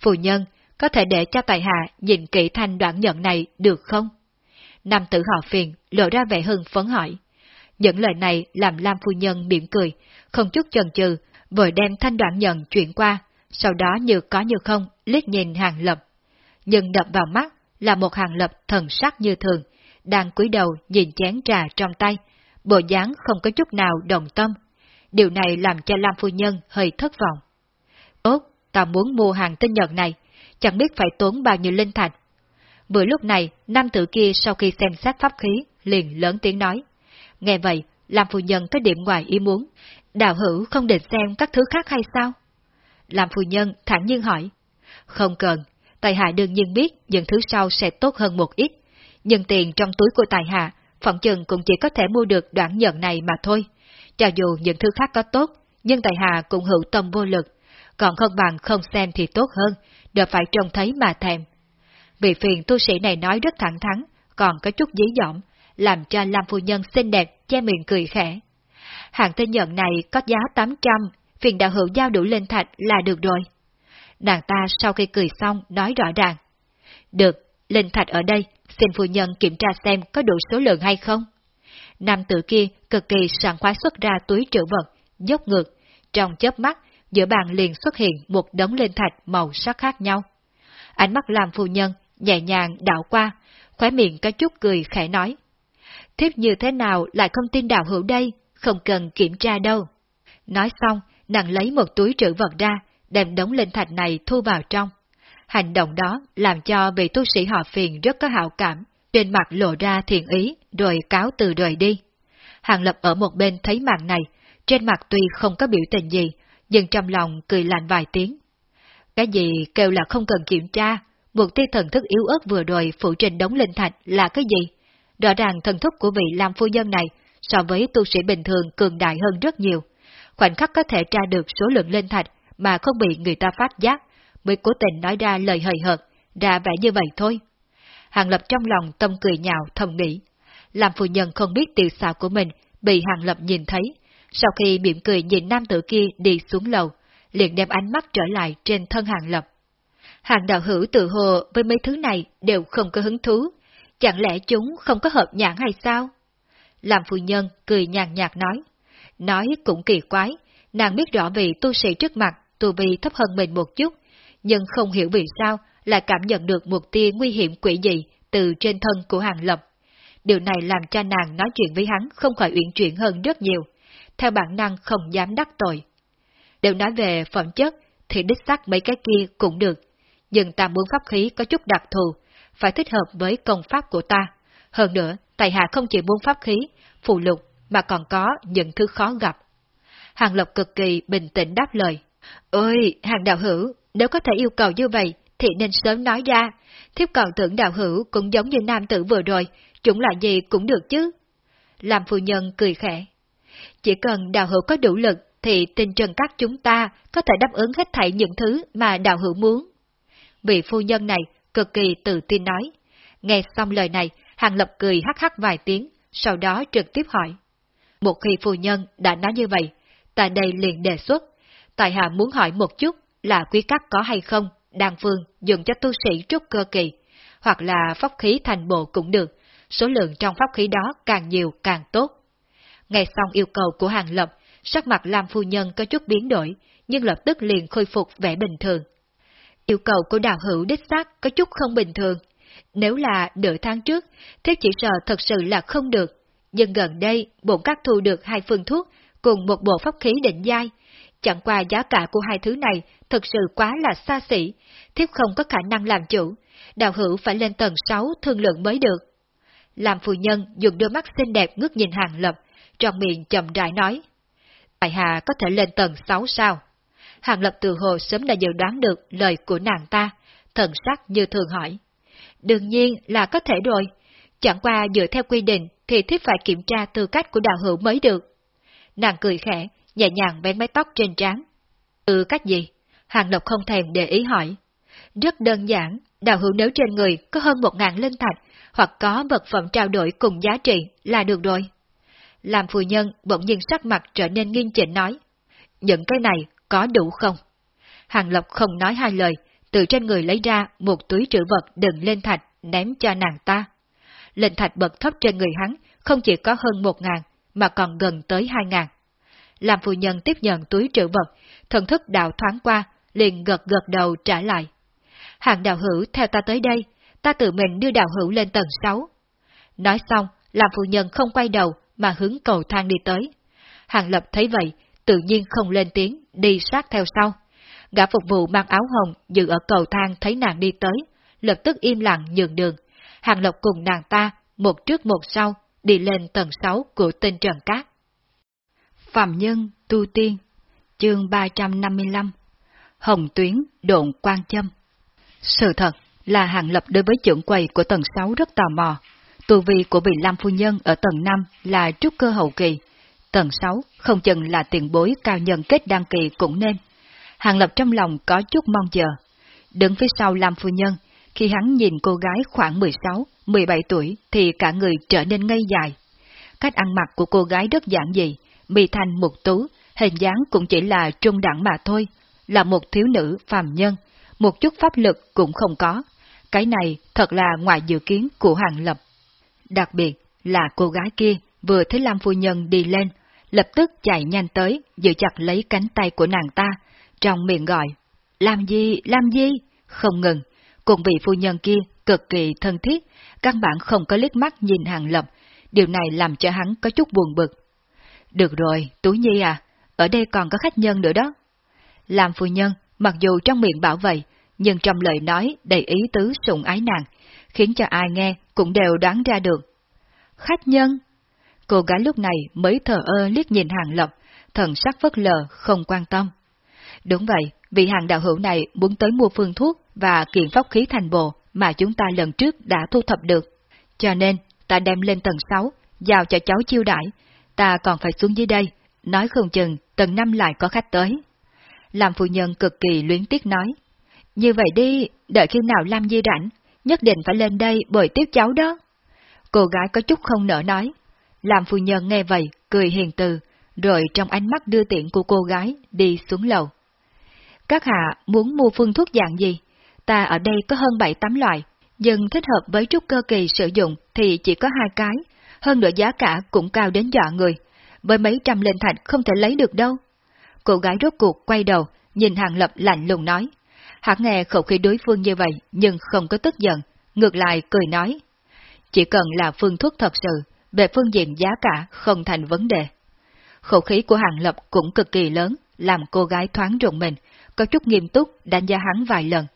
Phu nhân, có thể để cho tài hạ nhìn kỹ thanh đoạn nhận này được không? Nam tử họ phiền lộ ra vẻ hưng phấn hỏi. Những lời này làm Lam phu nhân mỉm cười, không chút chần chừ, vội đem thanh đoạn nhận chuyển qua, sau đó như có như không liếc nhìn hàng lập. Nhưng đập vào mắt là một hàng lập thần sắc như thường, đang cúi đầu nhìn chén trà trong tay, bộ dáng không có chút nào đồng tâm. Điều này làm cho Lam Phu Nhân hơi thất vọng. Tốt, ta muốn mua hàng tinh nhật này, chẳng biết phải tốn bao nhiêu linh thạch. Vừa lúc này, nam tử kia sau khi xem xét pháp khí, liền lớn tiếng nói. Nghe vậy, Lam Phu Nhân có điểm ngoài ý muốn, đạo hữu không định xem các thứ khác hay sao? Làm Phu Nhân thẳng nhiên hỏi. Không cần, Tài Hạ đương nhiên biết những thứ sau sẽ tốt hơn một ít, nhưng tiền trong túi của Tài Hạ phỏng chừng cũng chỉ có thể mua được đoạn nhận này mà thôi. Cho dù những thứ khác có tốt, nhưng Tài Hạ cũng hữu tâm vô lực, còn không bằng không xem thì tốt hơn, đỡ phải trông thấy mà thèm. Vị phiền tu sĩ này nói rất thẳng thắn, còn có chút dí dỏm, làm cho Lam Phu Nhân xinh đẹp che miệng cười khẽ. Hàng tên nhận này có giá 800, phiền đạo hữu giao đủ lên thạch là được rồi. Nàng ta sau khi cười xong nói rõ ràng. Được, linh thạch ở đây, xin phu nhân kiểm tra xem có đủ số lượng hay không. Nam tử kia cực kỳ sảng khoái xuất ra túi trữ vật, dốc ngược, trong chớp mắt, giữa bàn liền xuất hiện một đống linh thạch màu sắc khác nhau. Ánh mắt làm phu nhân nhẹ nhàng đảo qua, khóe miệng có chút cười khẽ nói. Thiếp như thế nào lại không tin đạo hữu đây, không cần kiểm tra đâu. Nói xong, nàng lấy một túi trữ vật ra, đem đống linh thạch này thu vào trong. Hành động đó làm cho vị tu sĩ họ phiền rất có hảo cảm, trên mặt lộ ra thiện ý, rồi cáo từ rời đi. Hàng Lập ở một bên thấy màn này, trên mặt tuy không có biểu tình gì, nhưng trong lòng cười lạnh vài tiếng. Cái gì kêu là không cần kiểm tra, một tia thần thức yếu ớt vừa rồi phụ trình đống linh thạch là cái gì? Rõ ràng thần thức của vị làm phu nhân này so với tu sĩ bình thường cường đại hơn rất nhiều. Khoảnh khắc có thể tra được số lượng linh thạch mà không bị người ta phát giác, mới cố tình nói ra lời hời hợt, ra vẻ như vậy thôi. Hàng Lập trong lòng tâm cười nhạo thầm nghĩ. Làm phụ nhân không biết tiểu xạo của mình bị Hàng Lập nhìn thấy, sau khi mỉm cười nhìn nam tử kia đi xuống lầu, liền đem ánh mắt trở lại trên thân Hàng Lập. Hàng đạo hữu tự hồ với mấy thứ này đều không có hứng thú, chẳng lẽ chúng không có hợp nhãn hay sao? Làm phu nhân cười nhàn nhạt nói. Nói cũng kỳ quái, nàng biết rõ vị tu sĩ trước mặt tu vi thấp hơn mình một chút, nhưng không hiểu vì sao lại cảm nhận được một tia nguy hiểm quỷ dị từ trên thân của Hàng Lập. Điều này làm cho nàng nói chuyện với hắn không khỏi uyển chuyển hơn rất nhiều, theo bản năng không dám đắc tội. Đều nói về phẩm chất thì đích xác mấy cái kia cũng được, nhưng ta muốn pháp khí có chút đặc thù, phải thích hợp với công pháp của ta. Hơn nữa, tại hạ không chỉ muốn pháp khí, phụ lục, mà còn có những thứ khó gặp. Hàng Lộc cực kỳ bình tĩnh đáp lời. Ôi, hàng đạo hữu, nếu có thể yêu cầu như vậy, thì nên sớm nói ra. Thiếp còn tưởng đạo hữu cũng giống như nam tử vừa rồi, chúng là gì cũng được chứ. Làm phu nhân cười khẽ. Chỉ cần đạo hữu có đủ lực, thì tình trần các chúng ta có thể đáp ứng hết thảy những thứ mà đạo hữu muốn. Vị phu nhân này cực kỳ tự tin nói. Nghe xong lời này, Hàng Lập cười hắc hắc vài tiếng, sau đó trực tiếp hỏi. Một khi phu nhân đã nói như vậy, tại đây liền đề xuất. Tại hạ muốn hỏi một chút là quý các có hay không, đàn phương dùng cho tu sĩ trúc cơ kỳ, hoặc là pháp khí thành bộ cũng được, số lượng trong pháp khí đó càng nhiều càng tốt. Nghe xong yêu cầu của Hàng Lập, sắc mặt Lam phu nhân có chút biến đổi, nhưng lập tức liền khôi phục vẻ bình thường. Yêu cầu của đào hữu đích xác có chút không bình thường. Nếu là nửa tháng trước, thiết chỉ sợ thật sự là không được. Nhưng gần đây, bổn các thu được hai phương thuốc cùng một bộ pháp khí định giai. Chẳng qua giá cả của hai thứ này thật sự quá là xa xỉ, thiếp không có khả năng làm chủ, đào hữu phải lên tầng 6 thương lượng mới được. Làm phu nhân dùng đôi mắt xinh đẹp ngước nhìn hàng lập, trong miệng chậm rãi nói. Tại hạ có thể lên tầng 6 sao? Hàng Lập từ hồ sớm đã dự đoán được lời của nàng ta, thần sắc như thường hỏi. Đương nhiên là có thể rồi, chẳng qua dựa theo quy định thì thiết phải kiểm tra tư cách của đạo hữu mới được. Nàng cười khẽ, nhẹ nhàng vén mái tóc trên trán. Ừ cách gì? Hàng lộc không thèm để ý hỏi. Rất đơn giản, đạo hữu nếu trên người có hơn một ngàn linh thạch, hoặc có vật phẩm trao đổi cùng giá trị là được rồi. Làm phù nhân bỗng nhiên sắc mặt trở nên nghiêm chỉnh nói. Những cái này có đủ không? Hàng lộc không nói hai lời, từ trên người lấy ra một túi trữ vật đựng lên thạch, ném cho nàng ta. Lên thạch bật thấp trên người hắn, không chỉ có hơn một ngàn, mà còn gần tới hai ngàn. Làm phu nhân tiếp nhận túi trữ vật, thần thức đạo thoáng qua, liền gật gật đầu trả lại. Hàng đạo hữu theo ta tới đây, ta tự mình đưa đạo hữu lên tầng 6. Nói xong, làm phu nhân không quay đầu mà hướng cầu thang đi tới. Hàng lập thấy vậy, tự nhiên không lên tiếng, đi sát theo sau. Gã phục vụ mang áo hồng dự ở cầu thang thấy nàng đi tới, lập tức im lặng nhường đường. Hàng Lộc cùng nàng ta, một trước một sau, đi lên tầng 6 của tinh Trần Cát. Phạm Nhân, Tu Tiên, chương 355 Hồng Tuyến, Độn Quan Châm Sự thật là Hàng Lập đối với trưởng quầy của tầng 6 rất tò mò. Tu vi của vị Lam Phu Nhân ở tầng 5 là trúc cơ hậu kỳ, Tầng 6 không chừng là tiền bối cao nhân kết đăng kỳ cũng nên. Hàng Lập trong lòng có chút mong chờ. Đứng phía sau Lam Phu Nhân, khi hắn nhìn cô gái khoảng 16, 17 tuổi thì cả người trở nên ngây dài. Cách ăn mặc của cô gái rất giản dị, mì thanh một tú, hình dáng cũng chỉ là trung đẳng mà thôi, là một thiếu nữ phàm nhân, một chút pháp lực cũng không có. Cái này thật là ngoài dự kiến của Hàng Lập. Đặc biệt là cô gái kia vừa thấy Lam Phu Nhân đi lên, lập tức chạy nhanh tới, giữ chặt lấy cánh tay của nàng ta, trong miệng gọi, làm gì, làm gì, không ngừng, cùng vị phu nhân kia cực kỳ thân thiết, căn bản không có liếc mắt nhìn hàng lập, điều này làm cho hắn có chút buồn bực. Được rồi, Tú Nhi à, ở đây còn có khách nhân nữa đó. Làm phu nhân, mặc dù trong miệng bảo vậy, nhưng trong lời nói đầy ý tứ sủng ái nàng, khiến cho ai nghe cũng đều đoán ra được. Khách nhân? Cô gái lúc này mới thờ ơ liếc nhìn Hàng Lập, thần sắc vất lờ, không quan tâm. Đúng vậy, vị hàng đạo hữu này muốn tới mua phương thuốc và kiện pháp khí thành bộ mà chúng ta lần trước đã thu thập được. Cho nên, ta đem lên tầng 6, giao cho cháu chiêu đãi. Ta còn phải xuống dưới đây, nói không chừng tầng 5 lại có khách tới. Làm phu nhân cực kỳ luyến tiếc nói. Như vậy đi, đợi khi nào Lam Di rảnh, nhất định phải lên đây bồi tiếp cháu đó. Cô gái có chút không nỡ nói. Làm phu nhân nghe vậy, cười hiền từ, rồi trong ánh mắt đưa tiện của cô gái đi xuống lầu. Các hạ muốn mua phương thuốc dạng gì? Ta ở đây có hơn 7-8 loại, nhưng thích hợp với trúc cơ kỳ sử dụng thì chỉ có hai cái, hơn nữa giá cả cũng cao đến dọa người, với mấy trăm lên thạch không thể lấy được đâu. Cô gái rốt cuộc quay đầu, nhìn Hàng Lập lạnh lùng nói. Hắn nghe khẩu khí đối phương như vậy nhưng không có tức giận, ngược lại cười nói. Chỉ cần là phương thuốc thật sự, về phương diện giá cả không thành vấn đề. Khẩu khí của Hàng Lập cũng cực kỳ lớn, làm cô gái thoáng rụng mình, có chút nghiêm túc đánh giá hắn vài lần.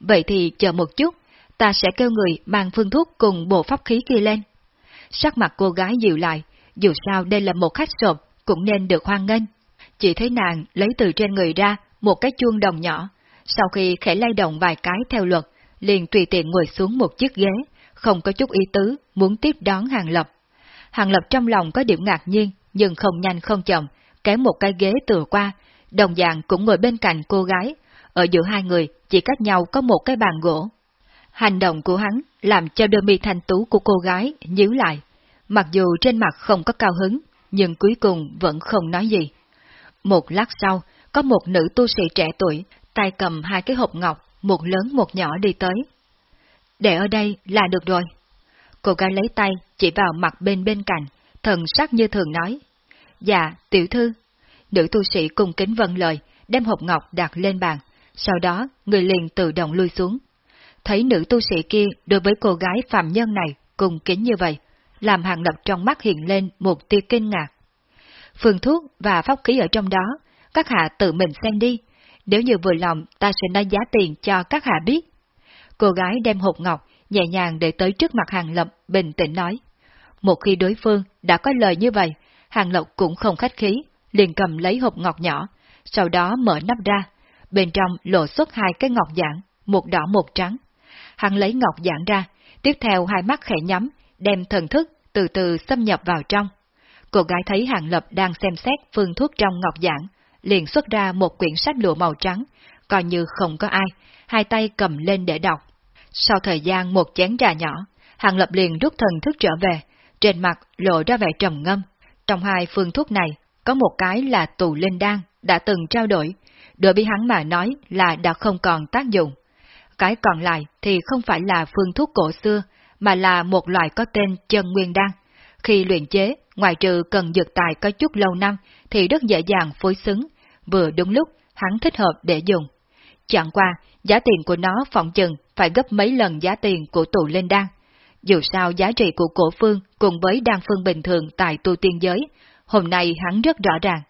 Vậy thì chờ một chút, ta sẽ kêu người mang phương thuốc cùng bộ pháp khí kia lên. Sắc mặt cô gái dịu lại, dù sao đây là một khách sộp, cũng nên được hoan nghênh. Chỉ thấy nàng lấy từ trên người ra một cái chuông đồng nhỏ, sau khi khẽ lay động vài cái theo luật, liền tùy tiện ngồi xuống một chiếc ghế, không có chút ý tứ, muốn tiếp đón Hàng Lập. Hàng Lập trong lòng có điểm ngạc nhiên, nhưng không nhanh không chậm, kéo một cái ghế từ qua, đồng dạng cũng ngồi bên cạnh cô gái, ở giữa hai người chỉ cách nhau có một cái bàn gỗ. Hành động của hắn làm cho đôi mi thanh tú của cô gái nhíu lại, mặc dù trên mặt không có cao hứng, nhưng cuối cùng vẫn không nói gì. Một lát sau, có một nữ tu sĩ trẻ tuổi, tay cầm hai cái hộp ngọc, một lớn một nhỏ đi tới. Để ở đây là được rồi. Cô gái lấy tay chỉ vào mặt bên bên cạnh, thần sắc như thường nói. Dạ, tiểu thư. Nữ tu sĩ cùng kính vâng lời, đem hộp ngọc đặt lên bàn, sau đó người liền tự động lui xuống. Thấy nữ tu sĩ kia đối với cô gái phạm nhân này cùng kính như vậy, làm hàng lập trong mắt hiện lên một tia kinh ngạc. Phương thuốc và pháp khí ở trong đó, các hạ tự mình xem đi, nếu như vừa lòng ta sẽ nói giá tiền cho các hạ biết. Cô gái đem hộp ngọc nhẹ nhàng để tới trước mặt hàng lập, bình tĩnh nói. Một khi đối phương đã có lời như vậy, hàng lập cũng không khách khí, liền cầm lấy hộp ngọc nhỏ, sau đó mở nắp ra, bên trong lộ xuất hai cái ngọc giản, một đỏ một trắng. Hắn lấy ngọc giản ra, tiếp theo hai mắt khẽ nhắm, đem thần thức từ từ xâm nhập vào trong. Cô gái thấy Hàng Lập đang xem xét phương thuốc trong ngọc giản, liền xuất ra một quyển sách lụa màu trắng, coi như không có ai, hai tay cầm lên để đọc. Sau thời gian một chén trà nhỏ, Hàng Lập liền rút thần thức trở về, trên mặt lộ ra vẻ trầm ngâm. Trong hai phương thuốc này, có một cái là tù linh đan, đã từng trao đổi, đối với hắn mà nói là đã không còn tác dụng. Cái còn lại thì không phải là phương thuốc cổ xưa, mà là một loại có tên chân nguyên đan. Khi luyện chế, ngoài trừ cần dược tài có chút lâu năm, thì rất dễ dàng phối xứng, vừa đúng lúc hắn thích hợp để dùng. Chẳng qua, giá tiền của nó phỏng chừng phải gấp mấy lần giá tiền của tù linh đan. Dù sao giá trị của cổ phương cùng với đan phương bình thường tại tu tiên giới, hôm nay hắn rất rõ ràng.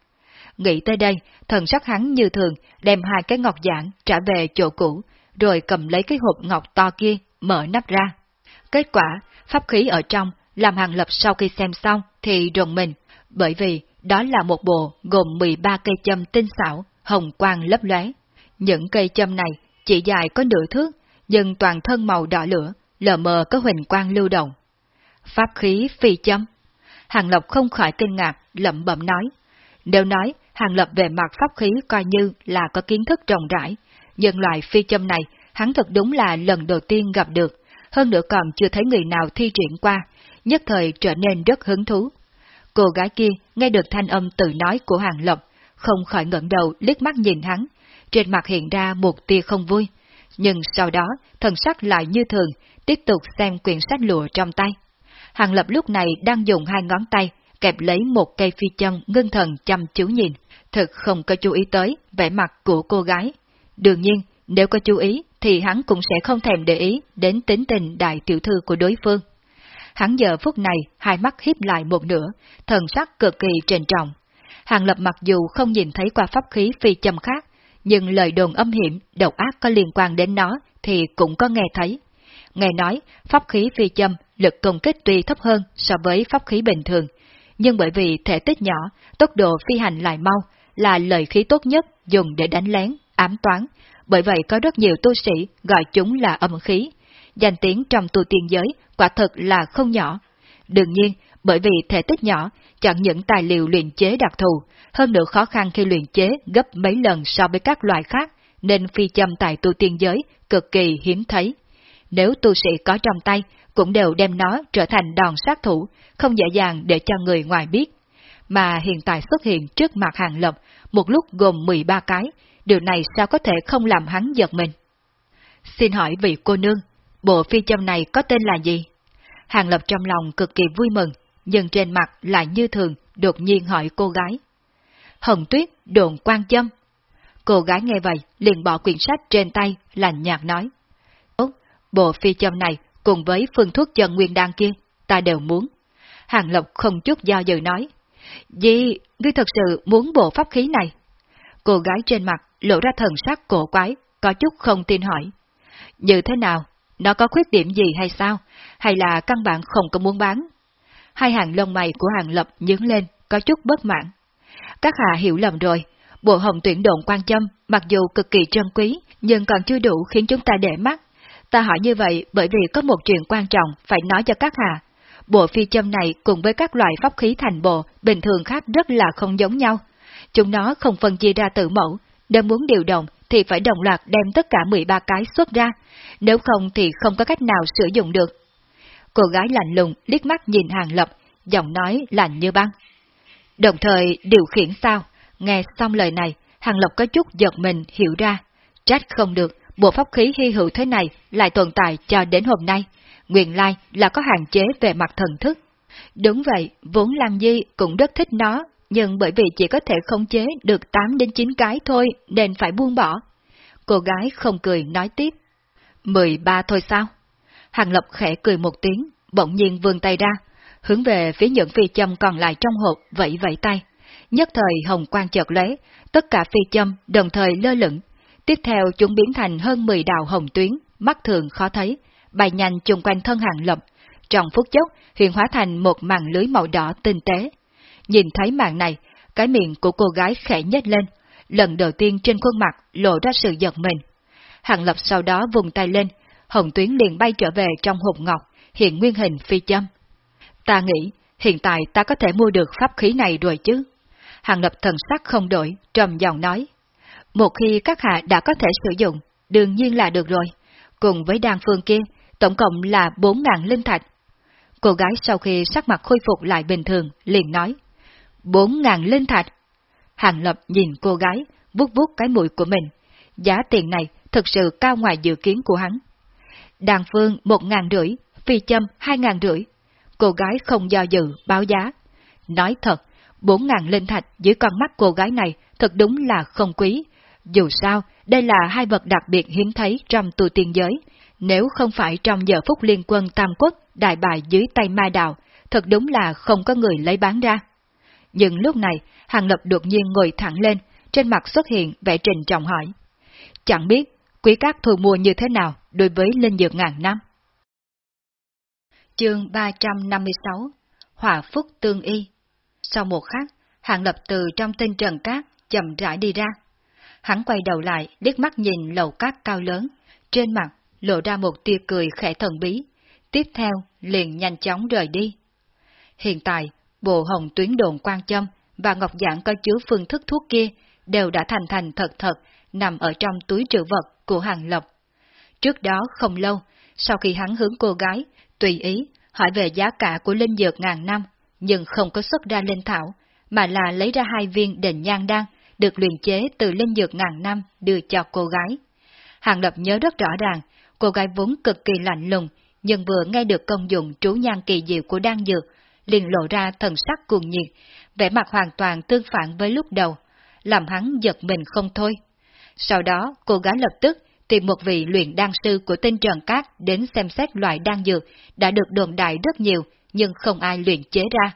Nghĩ tới đây, thần sắc hắn như thường đem hai cái ngọc giản trả về chỗ cũ, rồi cầm lấy cái hộp ngọc to kia, mở nắp ra. Kết quả, pháp khí ở trong, làm hàng lập sau khi xem xong thì rùng mình, bởi vì đó là một bộ gồm 13 cây châm tinh xảo, hồng quang lấp lóe. Những cây châm này chỉ dài có nửa thước, nhưng toàn thân màu đỏ lửa, lờ mờ có huỳnh quang lưu động. Pháp khí phi châm. Hàng Lập không khỏi kinh ngạc, lẩm bẩm nói. Nếu nói, Hàng Lập về mặt pháp khí coi như là có kiến thức rộng rãi, nhưng loại phi châm này, hắn thật đúng là lần đầu tiên gặp được, hơn nữa còn chưa thấy người nào thi triển qua, nhất thời trở nên rất hứng thú. Cô gái kia nghe được thanh âm tự nói của Hàng Lập, không khỏi ngẩng đầu liếc mắt nhìn hắn, trên mặt hiện ra một tia không vui, nhưng sau đó thần sắc lại như thường, tiếp tục xem quyển sách lụa trong tay. Hàng Lập lúc này đang dùng hai ngón tay kẹp lấy một cây phi châm ngưng thần chăm chú nhìn, thực không có chú ý tới vẻ mặt của cô gái. Đương nhiên, nếu có chú ý thì hắn cũng sẽ không thèm để ý đến tính tình đại tiểu thư của đối phương. Hắn giờ phút này hai mắt hiếp lại một nửa, thần sắc cực kỳ trền trọng. Hàng Lập mặc dù không nhìn thấy qua pháp khí phi châm khác, nhưng lời đồn âm hiểm, độc ác có liên quan đến nó thì cũng có nghe thấy. Nghe nói, pháp khí phi châm lực công kích tuy thấp hơn so với pháp khí bình thường, nhưng bởi vì thể tích nhỏ, tốc độ phi hành lại mau, là lợi khí tốt nhất dùng để đánh lén, ám toán, bởi vậy có rất nhiều tu sĩ gọi chúng là âm khí. Danh tiếng trong tu tiên giới quả thực là không nhỏ. Đương nhiên, bởi vì thể tích nhỏ, chẳng những tài liệu luyện chế đặc thù, hơn nữa khó khăn khi luyện chế gấp mấy lần so với các loại khác, nên phi châm tại tu tiên giới cực kỳ hiếm thấy. Nếu tu sĩ có trong tay, cũng đều đem nó trở thành đòn sát thủ, không dễ dàng để cho người ngoài biết. Mà hiện tại xuất hiện trước mặt hàng lập, một lúc gồm 13 cái, điều này sao có thể không làm hắn giật mình? Xin hỏi vị cô nương, bộ phi châm này có tên là gì? Hàng lập trong lòng cực kỳ vui mừng, nhưng trên mặt lại như thường, đột nhiên hỏi cô gái. Hồng tuyết, đồn quan châm. Cô gái nghe vậy, liền bỏ quyển sách trên tay, lành nhạt nói. Bộ phi châm này cùng với phương thuốc chân nguyên đan kia, ta đều muốn. Hàng Lộc không chút do dự nói. Dì, ngươi thật sự muốn bộ pháp khí này? Cô gái trên mặt lộ ra thần sắc cổ quái, có chút không tin hỏi. Như thế nào? Nó có khuyết điểm gì hay sao? Hay là căn bản không có muốn bán? Hai hàng lông mày của hàng lập nhướng lên, có chút bất mãn. Các hạ hiểu lầm rồi, bộ hồng tuyển độn quan châm, mặc dù cực kỳ trân quý, nhưng còn chưa đủ khiến chúng ta để mắt. Ta hỏi như vậy bởi vì có một chuyện quan trọng phải nói cho các hạ. Bộ phi châm này cùng với các loại pháp khí thành bộ bình thường khác rất là không giống nhau. Chúng nó không phân chia ra tự mẫu, nếu muốn điều động thì phải đồng loạt đem tất cả 13 cái xuất ra, nếu không thì không có cách nào sử dụng được. Cô gái lạnh lùng liếc mắt nhìn Hàng Lập, giọng nói lạnh như băng. Đồng thời điều khiển sao? Nghe xong lời này, Hàng Lập có chút giật mình hiểu ra. Trách không được, bộ pháp khí hy hữu thế này lại tồn tại cho đến hôm nay. Nguyên lai là có hạn chế về mặt thần thức. Đúng vậy, vốn Lam Di cũng rất thích nó, nhưng bởi vì chỉ có thể khống chế được 8 đến 9 cái thôi nên phải buông bỏ. Cô gái không cười nói tiếp. 13 thôi sao? Hàng Lập khẽ cười một tiếng, bỗng nhiên vươn tay ra, hướng về phía những phi châm còn lại trong hộp vẫy vẫy tay. Nhất thời hồng quang chợt lóe, tất cả phi châm đồng thời lơ lửng. Tiếp theo chúng biến thành hơn 10 đạo hồng tuyến, mắt thường khó thấy, bay nhanh chung quanh thân hàng lập. Trong phút chốc, hiện hóa thành một màn lưới màu đỏ tinh tế. Nhìn thấy màn này, cái miệng của cô gái khẽ nhếch lên, lần đầu tiên trên khuôn mặt lộ ra sự giật mình. Hàng lập sau đó vùng tay lên, hồng tuyến liền bay trở về trong hộp ngọc, hiện nguyên hình phi châm. Ta nghĩ, hiện tại ta có thể mua được pháp khí này rồi chứ. Hàng lập thần sắc không đổi, trầm giọng nói. Một khi các hạ đã có thể sử dụng, đương nhiên là được rồi. Cùng với đàn phương kia, tổng cộng là 4.000 linh thạch. Cô gái sau khi sắc mặt khôi phục lại bình thường, liền nói. 4.000 linh thạch. Hàng lập nhìn cô gái, vuốt vuốt cái mũi của mình. Giá tiền này thực sự cao ngoài dự kiến của hắn. Đàn phương 1.000 rưỡi, phi châm 2.000 rưỡi. Cô gái không do dự, báo giá. Nói thật, 4.000 linh thạch dưới con mắt cô gái này thật đúng là không quý. Dù sao, đây là hai vật đặc biệt hiếm thấy trong tu tiên giới. Nếu không phải trong giờ phút liên quân Tam Quốc đại bại dưới tay ma đạo, thật đúng là không có người lấy bán ra. Nhưng lúc này, Hàng Lập đột nhiên ngồi thẳng lên, trên mặt xuất hiện vẻ trình trọng hỏi. Chẳng biết, quý các thu mua như thế nào đối với linh dược ngàn năm? Chương 356 Hỏa Phúc Tương Y Sau một khắc, Hàng Lập từ trong tinh trần cát chậm rãi đi ra. Hắn quay đầu lại, liếc mắt nhìn lầu cát cao lớn, trên mặt lộ ra một tia cười khẽ thần bí, tiếp theo liền nhanh chóng rời đi. Hiện tại, bộ hồng tuyến đồn quan châm và ngọc giản có chứa phương thức thuốc kia đều đã thành thành thật thật nằm ở trong túi trữ vật của hàng lập. Trước đó không lâu, sau khi hắn hướng cô gái, tùy ý, hỏi về giá cả của linh dược ngàn năm, nhưng không có xuất ra linh thảo, mà là lấy ra hai viên đền nhang đan, được luyện chế từ linh dược ngàn năm đưa cho cô gái. Hàng Lập nhớ rất rõ ràng, cô gái vốn cực kỳ lạnh lùng, nhưng vừa nghe được công dụng trú nhan kỳ diệu của đan dược, liền lộ ra thần sắc cuồng nhiệt, vẻ mặt hoàn toàn tương phản với lúc đầu, làm hắn giật mình không thôi. Sau đó, cô gái lập tức tìm một vị luyện đan sư của tinh Trần Cát đến xem xét loại đan dược đã được đồn đại rất nhiều nhưng không ai luyện chế ra.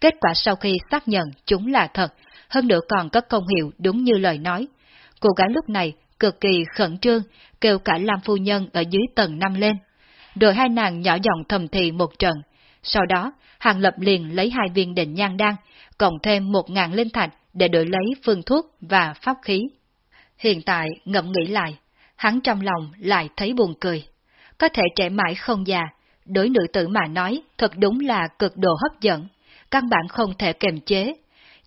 Kết quả sau khi xác nhận chúng là thật, hơn nữa còn có công hiệu đúng như lời nói. Cô gái lúc này cực kỳ khẩn trương, kêu cả Lam Phu Nhân ở dưới tầng năm lên. Rồi hai nàng nhỏ giọng thầm thì một trận, Sau đó, Hàng Lập liền lấy hai viên định nhan đan, cộng thêm một ngàn linh thạch để đổi lấy phương thuốc và pháp khí. Hiện tại, ngẫm nghĩ lại, hắn trong lòng lại thấy buồn cười. Có thể trẻ mãi không già, đối nữ tử mà nói thật đúng là cực độ hấp dẫn, căn bản không thể kềm chế.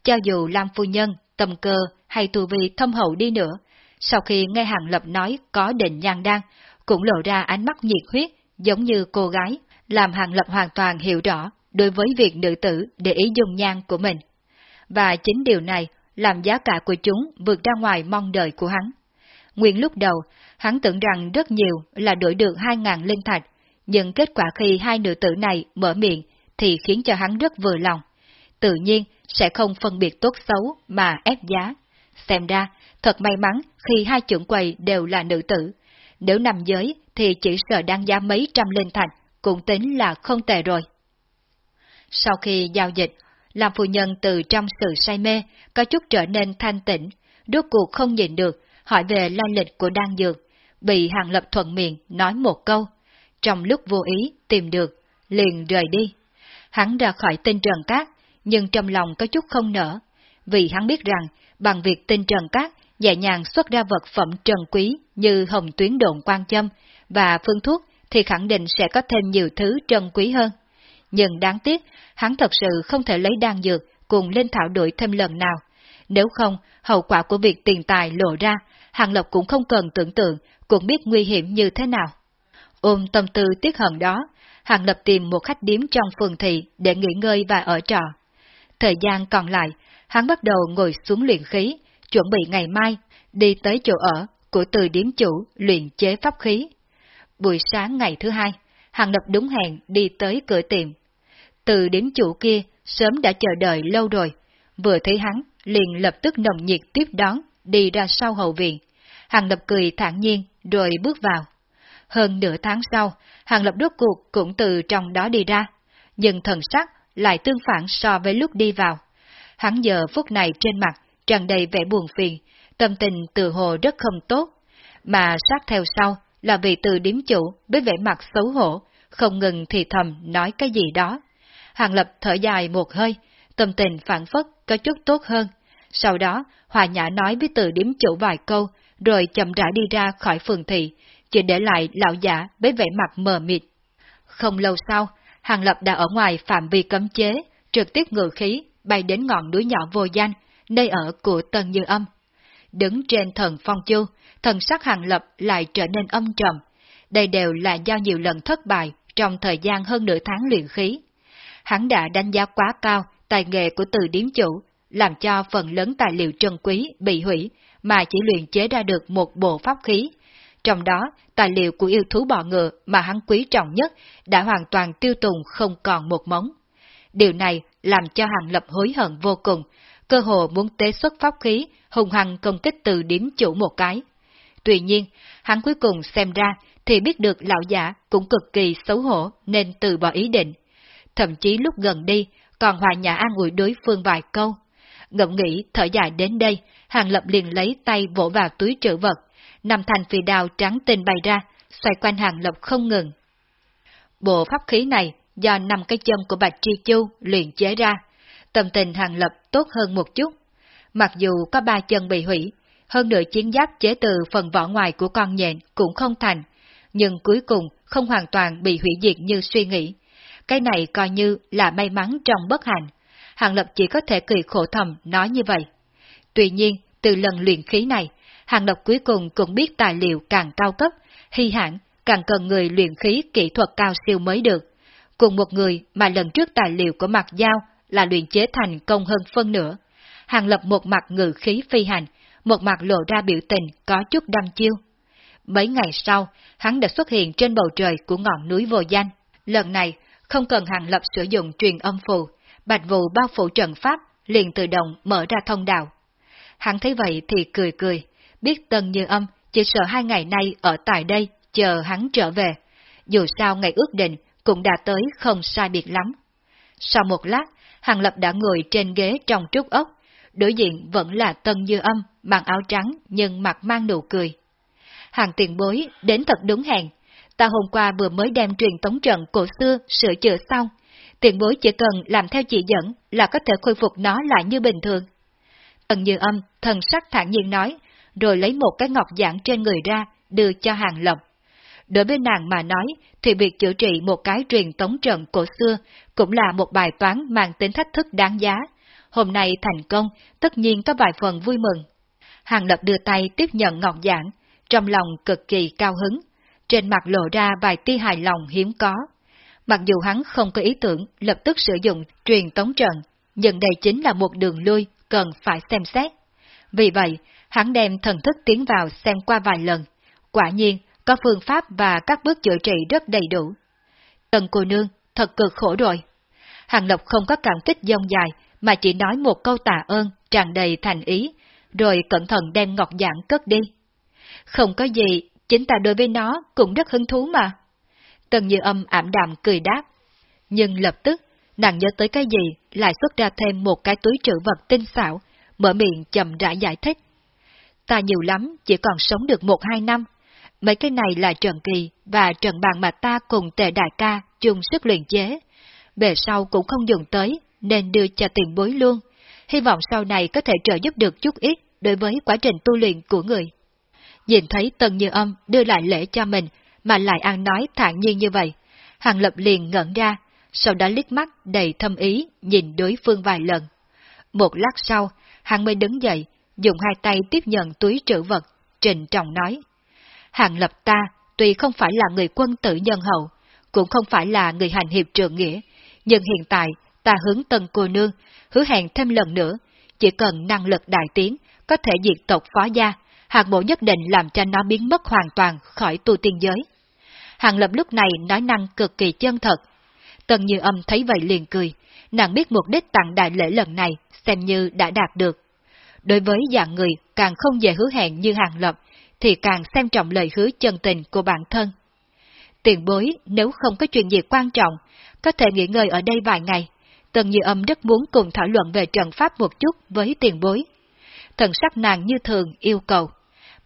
Cho dù Lam Phu Nhân, tầm cơ hay tu vi thâm hậu đi nữa, sau khi nghe Hàng Lập nói có định nhan đan, cũng lộ ra ánh mắt nhiệt huyết, giống như cô gái, làm Hàng Lập hoàn toàn hiểu rõ đối với việc nữ tử để ý dùng nhan của mình. Và chính điều này làm giá cả của chúng vượt ra ngoài mong đợi của hắn. Nguyên lúc đầu, hắn tưởng rằng rất nhiều là đổi được 2.000 linh thạch, nhưng kết quả khi hai nữ tử này mở miệng thì khiến cho hắn rất vừa lòng. Tự nhiên sẽ không phân biệt tốt xấu mà ép giá. Xem ra, thật may mắn khi hai trưởng quầy đều là nữ tử. Nếu nằm giới thì chỉ sợ đang giá mấy trăm linh thạch, cũng tính là không tệ rồi. Sau khi giao dịch, làm phu nhân từ trong sự say mê, có chút trở nên thanh tĩnh, rốt cuộc không nhìn được, hỏi về lai lịch của đan dược, bị Hàng Lập thuận miệng nói một câu. Trong lúc vô ý tìm được, liền rời đi. Hắn ra khỏi tinh trần cát, nhưng trong lòng có chút không nở, vì hắn biết rằng bằng việc tinh trần cát nhẹ nhàng xuất ra vật phẩm trần quý như hồng tuyến độn quan châm và phương thuốc thì khẳng định sẽ có thêm nhiều thứ trân quý hơn. Nhưng đáng tiếc, hắn thật sự không thể lấy đan dược cùng lên thảo đổi thêm lần nào. Nếu không, hậu quả của việc tiền tài lộ ra, Hàng Lộc cũng không cần tưởng tượng, cũng biết nguy hiểm như thế nào. Ôm tâm tư tiếc hận đó, Hàng Lập tìm một khách điếm trong phường thị để nghỉ ngơi và ở trọ. Thời gian còn lại, hắn bắt đầu ngồi xuống luyện khí, chuẩn bị ngày mai đi tới chỗ ở của từ điếm chủ luyện chế pháp khí. Buổi sáng ngày thứ hai, Hàng Lập đúng hẹn đi tới cửa tiệm. Từ điếm chủ kia sớm đã chờ đợi lâu rồi, vừa thấy hắn liền lập tức nồng nhiệt tiếp đón, đi ra sau hậu viện. Hàng Lập cười thản nhiên rồi bước vào. Hơn nửa tháng sau, Hàng Lập rốt cuộc cũng từ trong đó đi ra, nhưng thần sắc lại tương phản so với lúc đi vào. Hắn giờ phút này trên mặt tràn đầy vẻ buồn phiền, tâm tình từ hồ rất không tốt, mà sát theo sau là vị từ điếm chủ với vẻ mặt xấu hổ, không ngừng thì thầm nói cái gì đó. Hàng Lập thở dài một hơi, tâm tình phản phất có chút tốt hơn. Sau đó, Hòa Nhã nói với từ điếm chủ vài câu, rồi chậm rãi đi ra khỏi phường thị, chỉ để lại lão giả với vẻ mặt mờ mịt. Không lâu sau, Hàng Lập đã ở ngoài phạm vi cấm chế, trực tiếp ngự khí, bay đến ngọn núi nhỏ vô danh, nơi ở của Tần Như Âm. Đứng trên thần phong chu, thần sắc Hàng Lập lại trở nên âm trầm. Đây đều là do nhiều lần thất bại trong thời gian hơn nửa tháng luyện khí. Hắn đã đánh giá quá cao tài nghệ của từ điếm chủ, làm cho phần lớn tài liệu trân quý bị hủy, mà chỉ luyện chế ra được một bộ pháp khí. Trong đó, tài liệu của yêu thú bò ngựa mà hắn quý trọng nhất đã hoàn toàn tiêu tùng không còn một móng. Điều này làm cho Hàng Lập hối hận vô cùng, cơ hồ muốn tế xuất pháp khí, hùng hăng công kích từ điểm chủ một cái. Tuy nhiên, hắn cuối cùng xem ra thì biết được lão giả cũng cực kỳ xấu hổ nên từ bỏ ý định. Thậm chí lúc gần đi, còn hòa nhã an ủi đối phương vài câu. Ngẫm nghĩ thở dài đến đây, Hàng Lập liền lấy tay vỗ vào túi trữ vật, năm thành phi đao trắng tinh bay ra, xoay quanh Hàng Lập không ngừng. Bộ pháp khí này do năm cái chân của Bạch Tri Chu luyện chế ra, tâm tình Hàng Lập tốt hơn một chút. Mặc dù có ba chân bị hủy, hơn nữa chiến giáp chế từ phần vỏ ngoài của con nhện cũng không thành, nhưng cuối cùng không hoàn toàn bị hủy diệt như suy nghĩ. Cái này coi như là may mắn trong bất hạnh. Hàng Lập chỉ có thể cười khổ thầm nói như vậy. Tuy nhiên, từ lần luyện khí này, Hàng Lập cuối cùng cũng biết tài liệu càng cao cấp, hy hẳn càng cần người luyện khí kỹ thuật cao siêu mới được. Cùng một người mà lần trước tài liệu của mặt dao là luyện chế thành công hơn phân nửa. Hàng Lập một mặt ngự khí phi hành, một mặt lộ ra biểu tình có chút đăm chiêu. Mấy ngày sau, hắn đã xuất hiện trên bầu trời của ngọn núi vô danh. Lần này, không cần Hàng Lập sử dụng truyền âm phù, bạch vụ bao phủ trận pháp liền tự động mở ra thông đạo. Hắn thấy vậy thì cười cười, biết tần Như Âm chỉ sợ hai ngày nay ở tại đây chờ hắn trở về. Dù sao ngày ước định cũng đã tới không sai biệt lắm. Sau một lát, Hàng Lập đã ngồi trên ghế trong trúc ốc, đối diện vẫn là Tân Như Âm, mặc áo trắng nhưng mặt mang nụ cười. Hàng tiền bối đến thật đúng hẹn, ta hôm qua vừa mới đem truyền tống trận cổ xưa sửa chữa xong, tiền bối chỉ cần làm theo chỉ dẫn là có thể khôi phục nó lại như bình thường. Tần Như Âm thần sắc thản nhiên nói, rồi lấy một cái ngọc giản trên người ra, đưa cho Hàng Lập. Đối với nàng mà nói, thì việc chữa trị một cái truyền tống trận cổ xưa cũng là một bài toán mang tính thách thức đáng giá. Hôm nay thành công, tất nhiên có vài phần vui mừng. Hàng Lập đưa tay tiếp nhận ngọc giản, trong lòng cực kỳ cao hứng, trên mặt lộ ra vài tia hài lòng hiếm có. Mặc dù hắn không có ý tưởng lập tức sử dụng truyền tống trận, nhưng đây chính là một đường lui cần phải xem xét. Vì vậy, hắn đem thần thức tiến vào xem qua vài lần. Quả nhiên, có phương pháp và các bước chữa trị rất đầy đủ. Tần cô nương, thật cực khổ rồi. Hàng Lộc không có cảm kích dông dài, mà chỉ nói một câu tạ ơn, tràn đầy thành ý, rồi cẩn thận đem ngọc giảng cất đi. Không có gì, chính ta đối với nó cũng rất hứng thú mà. Tần Như Âm ảm đạm cười đáp. Nhưng lập tức, nàng nhớ tới cái gì, lại xuất ra thêm một cái túi trữ vật tinh xảo, mở miệng chậm rãi giải thích. Ta nhiều lắm, chỉ còn sống được một hai năm. Mấy cái này là Trần Kỳ và Trần Bàn mà ta cùng tệ đại ca chung sức luyện chế. Về sau cũng không dùng tới, nên đưa cho tiền bối luôn. Hy vọng sau này có thể trợ giúp được chút ít đối với quá trình tu luyện của người. Nhìn thấy Tần Như Âm đưa lại lễ cho mình, mà lại ăn nói thản nhiên như vậy. Hàng Lập liền ngẩn ra, sau đó liếc mắt đầy thâm ý nhìn đối phương vài lần. Một lát sau, hàng mới đứng dậy, dùng hai tay tiếp nhận túi trữ vật, trình trọng nói. Hàng Lập ta tuy không phải là người quân tử nhân hậu, cũng không phải là người hành hiệp trường nghĩa, nhưng hiện tại ta hướng tân cô nương, hứa hẹn thêm lần nữa, chỉ cần năng lực đại tiến, có thể diệt tộc phó gia, hạng bộ nhất định làm cho nó biến mất hoàn toàn khỏi tu tiên giới. Hàng lập lúc này nói năng cực kỳ chân thật. Tần Như Âm thấy vậy liền cười, nàng biết mục đích tặng đại lễ lần này xem như đã đạt được. Đối với dạng người càng không dễ hứa hẹn như hàng lập, thì càng xem trọng lời hứa chân tình của bản thân. Tiền bối nếu không có chuyện gì quan trọng, có thể nghỉ ngơi ở đây vài ngày. Tần Như Âm rất muốn cùng thảo luận về trận pháp một chút với tiền bối. Thần sắc nàng như thường yêu cầu.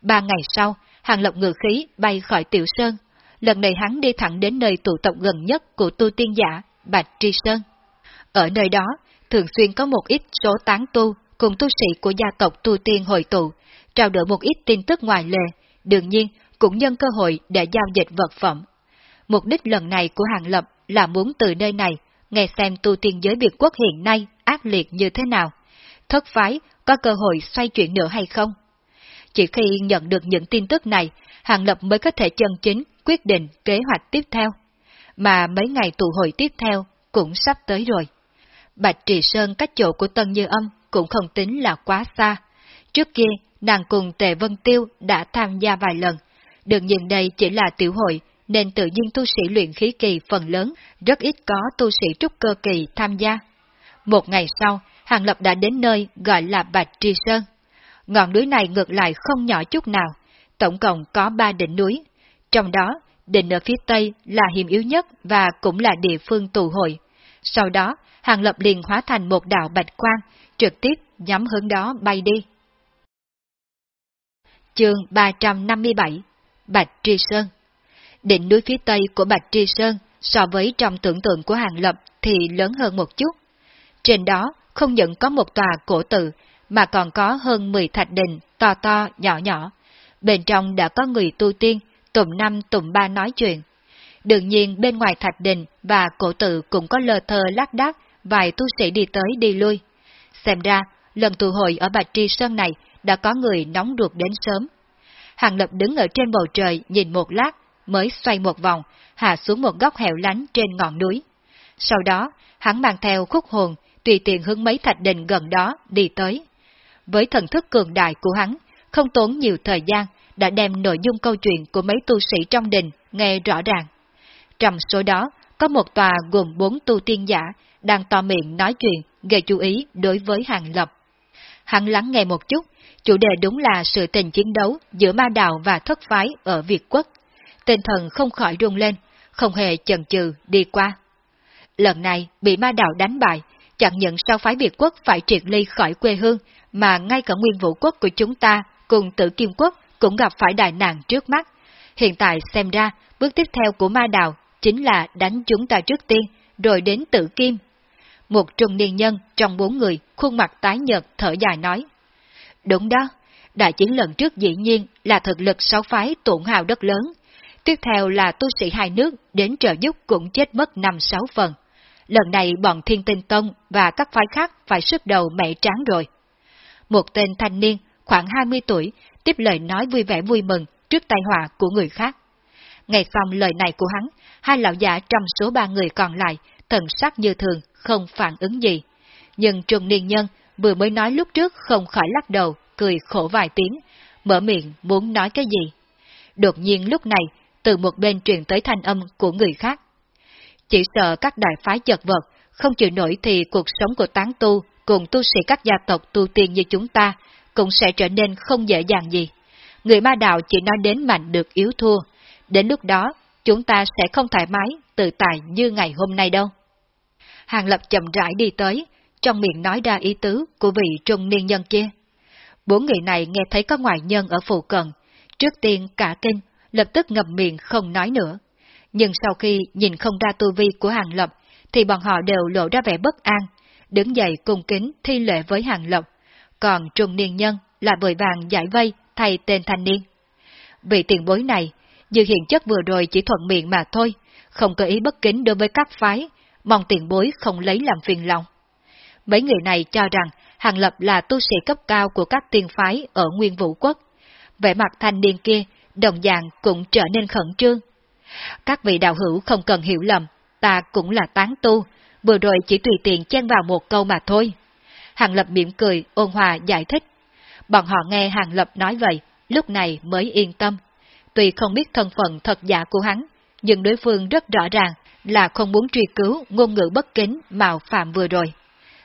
Ba ngày sau, hàng lộc ngự khí bay khỏi tiểu sơn. Lần này hắn đi thẳng đến nơi tụ tập gần nhất của tu tiên giả, Bạch Tri Sơn. Ở nơi đó, thường xuyên có một ít số tán tu cùng tu sĩ của gia tộc tu tiên hội tụ, trao đổi một ít tin tức ngoài lề, đương nhiên cũng nhân cơ hội để giao dịch vật phẩm. Mục đích lần này của Hàng Lập là muốn từ nơi này nghe xem tu tiên giới Việt quốc hiện nay ác liệt như thế nào. Thất phái có cơ hội xoay chuyển nữa hay không? Chỉ khi nhận được những tin tức này, Hàng Lập mới có thể chân chính quyết định kế hoạch tiếp theo. Mà mấy ngày tụ hội tiếp theo cũng sắp tới rồi. Bạch Trì Sơn cách chỗ của Tân Như Âm cũng không tính là quá xa. Trước kia, nàng cùng Tề Vân Tiêu đã tham gia vài lần. Đừng nhìn đây chỉ là tiểu hội, nên tự nhiên tu sĩ luyện khí kỳ phần lớn, rất ít có tu sĩ trúc cơ kỳ tham gia. Một ngày sau, Hàng Lập đã đến nơi gọi là Bạch Tri Sơn. Ngọn núi này ngược lại không nhỏ chút nào, tổng cộng có ba đỉnh núi. Trong đó, đỉnh ở phía tây là hiểm yếu nhất và cũng là địa phương tụ hội. Sau đó, Hàng Lập liền hóa thành một đạo bạch quang, trực tiếp nhắm hướng đó bay đi. Chương 357 Bạch Tri Sơn Đỉnh núi phía tây của Bạch Tri Sơn so với trong tưởng tượng của Hàng Lập thì lớn hơn một chút. Trên đó không những có một tòa cổ tự, mà còn có hơn 10 thạch đình to to, nhỏ nhỏ. Bên trong đã có người tu tiên, tụm năm tụm ba nói chuyện. Đương nhiên bên ngoài thạch đình và cổ tự cũng có lơ thơ lác đác, vài tu sĩ đi tới đi lui. Xem ra, lần tụ hội ở Bạch Tri Sơn này đã có người nóng ruột đến sớm. Hàng Lập đứng ở trên bầu trời nhìn một lát, mới xoay một vòng, hạ xuống một góc hẻo lánh trên ngọn núi. Sau đó, hắn mang theo khúc hồn, tùy tiện hướng mấy thạch đình gần đó đi tới. Với thần thức cường đại của hắn, không tốn nhiều thời gian, đã đem nội dung câu chuyện của mấy tu sĩ trong đình nghe rõ ràng. Trong số đó, có một tòa gồm bốn tu tiên giả đang to miệng nói chuyện, gây chú ý đối với Hàng Lập. Hắn lắng nghe một chút, chủ đề đúng là sự tình chiến đấu giữa ma đạo và thất phái ở Việt Quốc. Tinh thần không khỏi rung lên, không hề chần chừ đi qua. Lần này bị ma đạo đánh bại, chẳng những sao phái Việt Quốc phải triệt ly khỏi quê hương, mà ngay cả nguyên vũ quốc của chúng ta cùng tử kim quốc cũng gặp phải đại nạn trước mắt. Hiện tại xem ra, bước tiếp theo của ma đạo chính là đánh chúng ta trước tiên, rồi đến Tử Kim. Một trung niên nhân trong bốn người, khuôn mặt tái nhợt thở dài nói. Đúng đó, đại chiến lần trước dĩ nhiên là thực lực sáu phái tổn hào đất lớn. Tiếp theo là tu sĩ hai nước đến trợ giúp cũng chết mất năm sáu phần. Lần này bọn Thiên Tinh Tông và các phái khác phải sức đầu mẹ tráng rồi. Một tên thanh niên, khoảng 20 tuổi, tiếp lời nói vui vẻ vui mừng trước tai họa của người khác nghe xong lời này của hắn, hai lão giả trong số ba người còn lại, thần sắc như thường, không phản ứng gì. Nhưng Trùng Niên Nhân vừa mới nói lúc trước không khỏi lắc đầu, cười khổ vài tiếng, mở miệng muốn nói cái gì. Đột nhiên lúc này, từ một bên truyền tới thanh âm của người khác. Chỉ sợ các đại phái chật vật, không chịu nổi thì cuộc sống của tán tu cùng tu sĩ các gia tộc tu tiên như chúng ta cũng sẽ trở nên không dễ dàng gì. Người ma đạo chỉ nói đến mạnh được yếu thua, đến lúc đó chúng ta sẽ không thoải mái, tự tại như ngày hôm nay đâu. Hàng Lập chậm rãi đi tới, trong miệng nói ra ý tứ của vị trung niên nhân kia. Bốn người này nghe thấy có ngoại nhân ở phụ cận, trước tiên cả kinh, lập tức ngậm miệng không nói nữa. Nhưng sau khi nhìn không ra tu vi của Hàng Lập, thì bọn họ đều lộ ra vẻ bất an, đứng dậy cung kính thi lễ với Hàng Lập, còn trung niên nhân là vội vàng giải vây thay tên thanh niên. Vị tiền bối này, như hiện chất vừa rồi chỉ thuận miệng mà thôi, không có ý bất kính đối với các phái, mong tiền bối không lấy làm phiền lòng. Mấy người này cho rằng Hàng Lập là tu sĩ cấp cao của các tiên phái ở Nguyên Vũ Quốc. Vẻ mặt thanh niên kia, đồng dạng cũng trở nên khẩn trương. Các vị đạo hữu không cần hiểu lầm, ta cũng là tán tu, vừa rồi chỉ tùy tiện chen vào một câu mà thôi. Hàng Lập mỉm cười, ôn hòa giải thích. Bọn họ nghe Hàng Lập nói vậy, lúc này mới yên tâm. Tuy không biết thân phận thật giả của hắn, nhưng đối phương rất rõ ràng là không muốn truy cứu ngôn ngữ bất kính mạo phạm vừa rồi.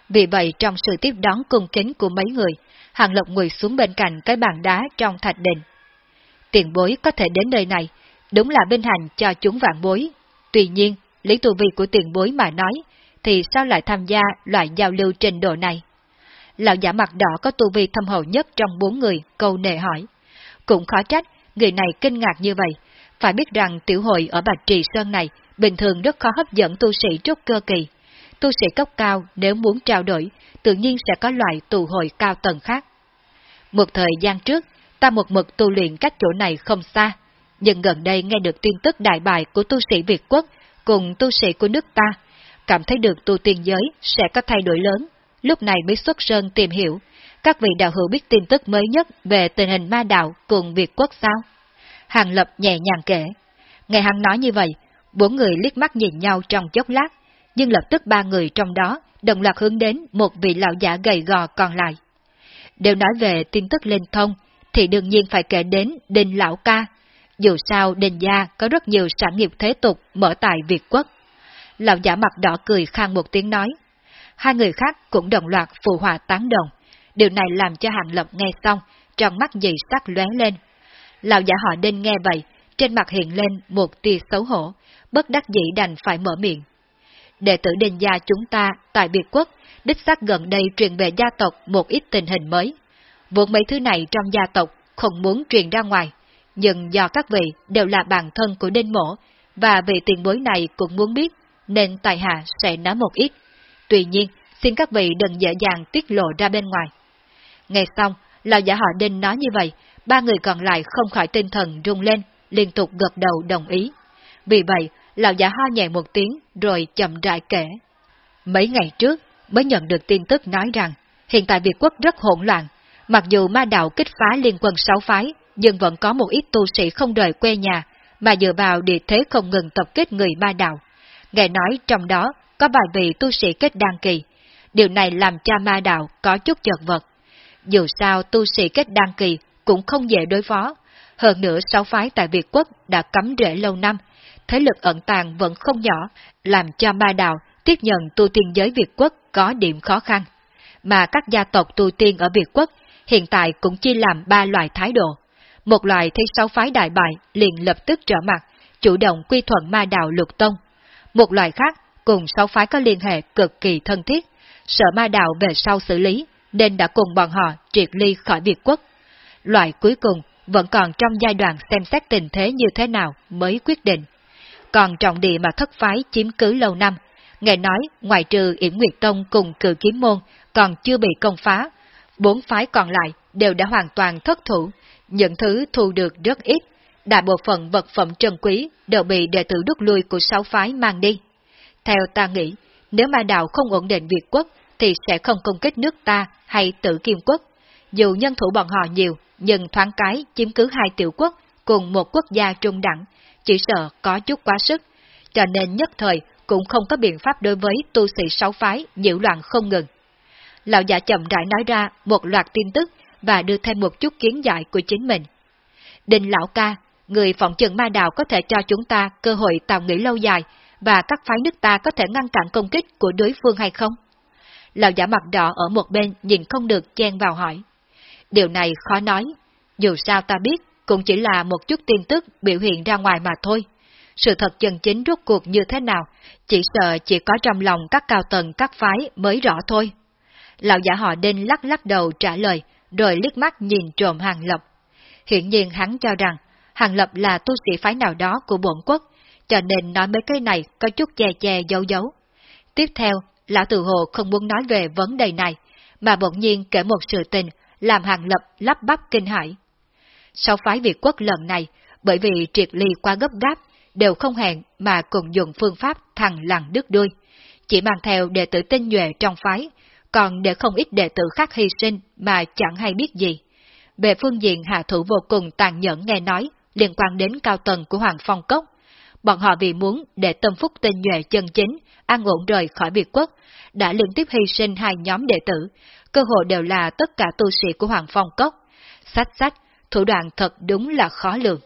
Vì vậy trong sự tiếp đón cung kính của mấy người, Hàng lộc ngồi xuống bên cạnh cái bàn đá trong thạch đình. Tiền bối có thể đến nơi này, đúng là bên hành cho chúng vạn bối. Tuy nhiên, lý tu vi của tiền bối mà nói, thì sao lại tham gia loại giao lưu trình độ này? Lão giả mặt đỏ có tu vi thâm hậu nhất trong bốn người, câu nệ hỏi. Cũng khó trách, người này kinh ngạc như vậy. Phải biết rằng tiểu hội ở Bạch Trì Sơn này bình thường rất khó hấp dẫn tu sĩ trúc cơ kỳ. Tu sĩ cấp cao nếu muốn trao đổi, tự nhiên sẽ có loại tù hội cao tầng khác. Một thời gian trước, ta một mực tu luyện cách chỗ này không xa, nhưng gần đây nghe được tin tức đại bài của tu sĩ Việt Quốc cùng tu sĩ của nước ta, cảm thấy được tu tiên giới sẽ có thay đổi lớn, lúc này mới xuất sơn tìm hiểu, các vị đạo hữu biết tin tức mới nhất về tình hình ma đạo cùng Việt Quốc sao? Hàng Lập nhẹ nhàng kể. Ngày hắn nói như vậy, bốn người liếc mắt nhìn nhau trong chốc lát, nhưng lập tức ba người trong đó đồng loạt hướng đến một vị lão giả gầy gò còn lại. Đều nói về tin tức linh thông, thì đương nhiên phải kể đến Đinh Lão Ca. Dù sao Đinh Gia có rất nhiều sản nghiệp thế tục mở tại Việt Quốc. Lão giả mặt đỏ cười khang một tiếng nói. Hai người khác cũng đồng loạt phù hòa tán đồng. Điều này làm cho Hàng Lập nghe xong, trong mắt dị sắc lóe lên. Lão giả họ Đinh nghe vậy, trên mặt hiện lên một tia xấu hổ, bất đắc dĩ đành phải mở miệng. Đệ tử Đinh Gia chúng ta tại biệt Quốc, đích xác gần đây truyền về gia tộc một ít tình hình mới. Vốn mấy thứ này trong gia tộc không muốn truyền ra ngoài, nhưng do các vị đều là bạn thân của Đinh Mổ, và vị tiền bối này cũng muốn biết, nên tài hạ sẽ nói một ít. Tuy nhiên, xin các vị đừng dễ dàng tiết lộ ra bên ngoài. Nghe xong, lão giả họ Đinh nói như vậy, ba người còn lại không khỏi tinh thần rung lên, liên tục gật đầu đồng ý. Vì vậy, lão giả ho nhẹ một tiếng rồi chậm rãi kể. Mấy ngày trước mới nhận được tin tức nói rằng hiện tại Việt quốc rất hỗn loạn, mặc dù ma đạo kích phá liên quân sáu phái, nhưng vẫn có một ít tu sĩ không rời quê nhà, mà dựa vào địa thế không ngừng tập kết người ma đạo. Nghe nói trong đó có vài vị tu sĩ kết đăng kỳ, điều này làm cha ma đạo có chút chật vật. Dù sao tu sĩ kết đăng kỳ cũng không dễ đối phó, hơn nữa sáu phái tại Việt quốc đã cấm rễ lâu năm, thế lực ẩn tàng vẫn không nhỏ, làm cho ma đạo tiếp nhận tu tiên giới Việt quốc có điểm khó khăn. Mà các gia tộc tu tiên ở Việt quốc hiện tại cũng chia làm ba loại thái độ. Một loại thấy sáu phái đại bại liền lập tức trở mặt, chủ động quy thuận ma đạo lục tông. Một loại khác cùng sáu phái có liên hệ cực kỳ thân thiết, sợ ma đạo về sau xử lý, nên đã cùng bọn họ triệt ly khỏi Việt quốc. Loại cuối cùng vẫn còn trong giai đoạn xem xét tình thế như thế nào mới quyết định. Còn trọng địa mà thất phái chiếm cứ lâu năm, Nghe nói, ngoài trừ Yển Nguyệt Tông cùng cử kiếm môn còn chưa bị công phá, bốn phái còn lại đều đã hoàn toàn thất thủ, những thứ thu được rất ít, đại bộ phận vật phẩm trân quý đều bị đệ tử đúc lui của sáu phái mang đi. Theo ta nghĩ, nếu ma đạo không ổn định Việt quốc, thì sẽ không công kích nước ta hay tử kim quốc. Dù nhân thủ bọn họ nhiều, nhưng thoáng cái chiếm cứ hai tiểu quốc cùng một quốc gia trung đẳng, chỉ sợ có chút quá sức, cho nên nhất thời cũng không có biện pháp đối với tu sĩ sáu phái nhiễu loạn không ngừng. Lão giả chậm rãi nói ra một loạt tin tức và đưa thêm một chút kiến giải của chính mình. Đình lão ca, người phỏng chừng ma đạo có thể cho chúng ta cơ hội tạo nghĩ lâu dài và các phái nước ta có thể ngăn cản công kích của đối phương hay không? Lão giả mặt đỏ ở một bên nhìn không được chen vào hỏi. Điều này khó nói, dù sao ta biết cũng chỉ là một chút tin tức biểu hiện ra ngoài mà thôi. Sự thật chân chính rốt cuộc như thế nào, chỉ sợ chỉ có trong lòng các cao tầng các phái mới rõ thôi. Lão giả họ đinh lắc lắc đầu trả lời, rồi liếc mắt nhìn trộm Hàng Lập. Hiện nhiên hắn cho rằng, Hàng Lập là tu sĩ phái nào đó của bổn quốc, cho nên nói mấy cái này có chút che che giấu giấu. Tiếp theo, Lão Tự Hồ không muốn nói về vấn đề này, mà bỗng nhiên kể một sự tình, làm Hàng Lập lắp bắp kinh hãi. Sau phái Việt quốc lần này, bởi vì triệt ly qua gấp gáp, đều không hẹn mà cùng dùng phương pháp thằng lằn đứt đuôi, chỉ mang theo đệ tử tinh nhuệ trong phái, còn để không ít đệ tử khác hy sinh mà chẳng hay biết gì. Về phương diện hạ thủ vô cùng tàn nhẫn nghe nói liên quan đến cao tầng của Hoàng Phong Cốc, bọn họ vì muốn để tâm phúc tinh nhuệ chân chính, an ổn rời khỏi Việt quốc, đã liên tiếp hy sinh hai nhóm đệ tử, cơ hội đều là tất cả tu sĩ của Hoàng Phong Cốc. Sách sách, thủ đoạn thật đúng là khó lường.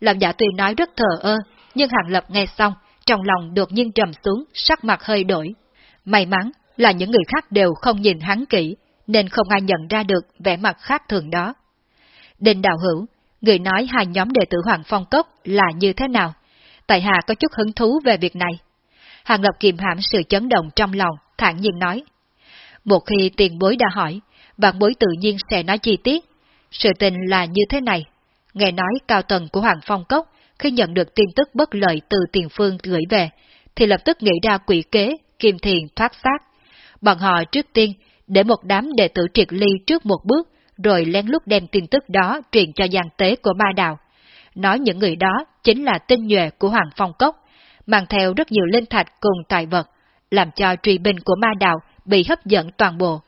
Làm giả tuy nói rất thờ ơ, nhưng Hàng Lập nghe xong, trong lòng đột nhiên trầm xuống, sắc mặt hơi đổi. May mắn là những người khác đều không nhìn hắn kỹ, nên không ai nhận ra được vẻ mặt khác thường đó. Đinh Đạo Hữu, người nói hai nhóm đệ tử Hoàng Phong Cốc là như thế nào? Tại Hạ có chút hứng thú về việc này. Hàng Lập kiềm hãm sự chấn động trong lòng, thản nhiên nói. Một khi tiền bối đã hỏi, bạn bối tự nhiên sẽ nói chi tiết. Sự tình là như thế này. Nghe nói cao tầng của Hoàng Phong Cốc khi nhận được tin tức bất lợi từ tiền phương gửi về, thì lập tức nghĩ ra quỷ kế, kim thiền thoát xác. Bọn họ trước tiên để một đám đệ tử triệt ly trước một bước, rồi lén lút đem tin tức đó truyền cho giang tế của ma đạo. Nói những người đó chính là tinh nhuệ của Hoàng Phong Cốc, mang theo rất nhiều linh thạch cùng tài vật, làm cho truy binh của ma đạo bị hấp dẫn toàn bộ,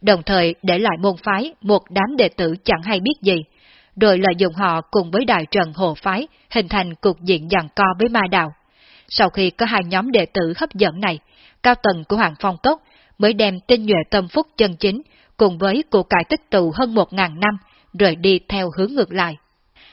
đồng thời để lại môn phái một đám đệ tử chẳng hay biết gì, rồi lợi dụng họ cùng với đại trần hồ phái hình thành cục diện giằng co với ma đạo. Sau khi có hai nhóm đệ tử hấp dẫn này, cao tầng của Hoàng Phong Cốc mới đem tinh nhuệ tâm phúc chân chính cùng với cụ cải tích tụ hơn một ngàn năm, rồi đi theo hướng ngược lại.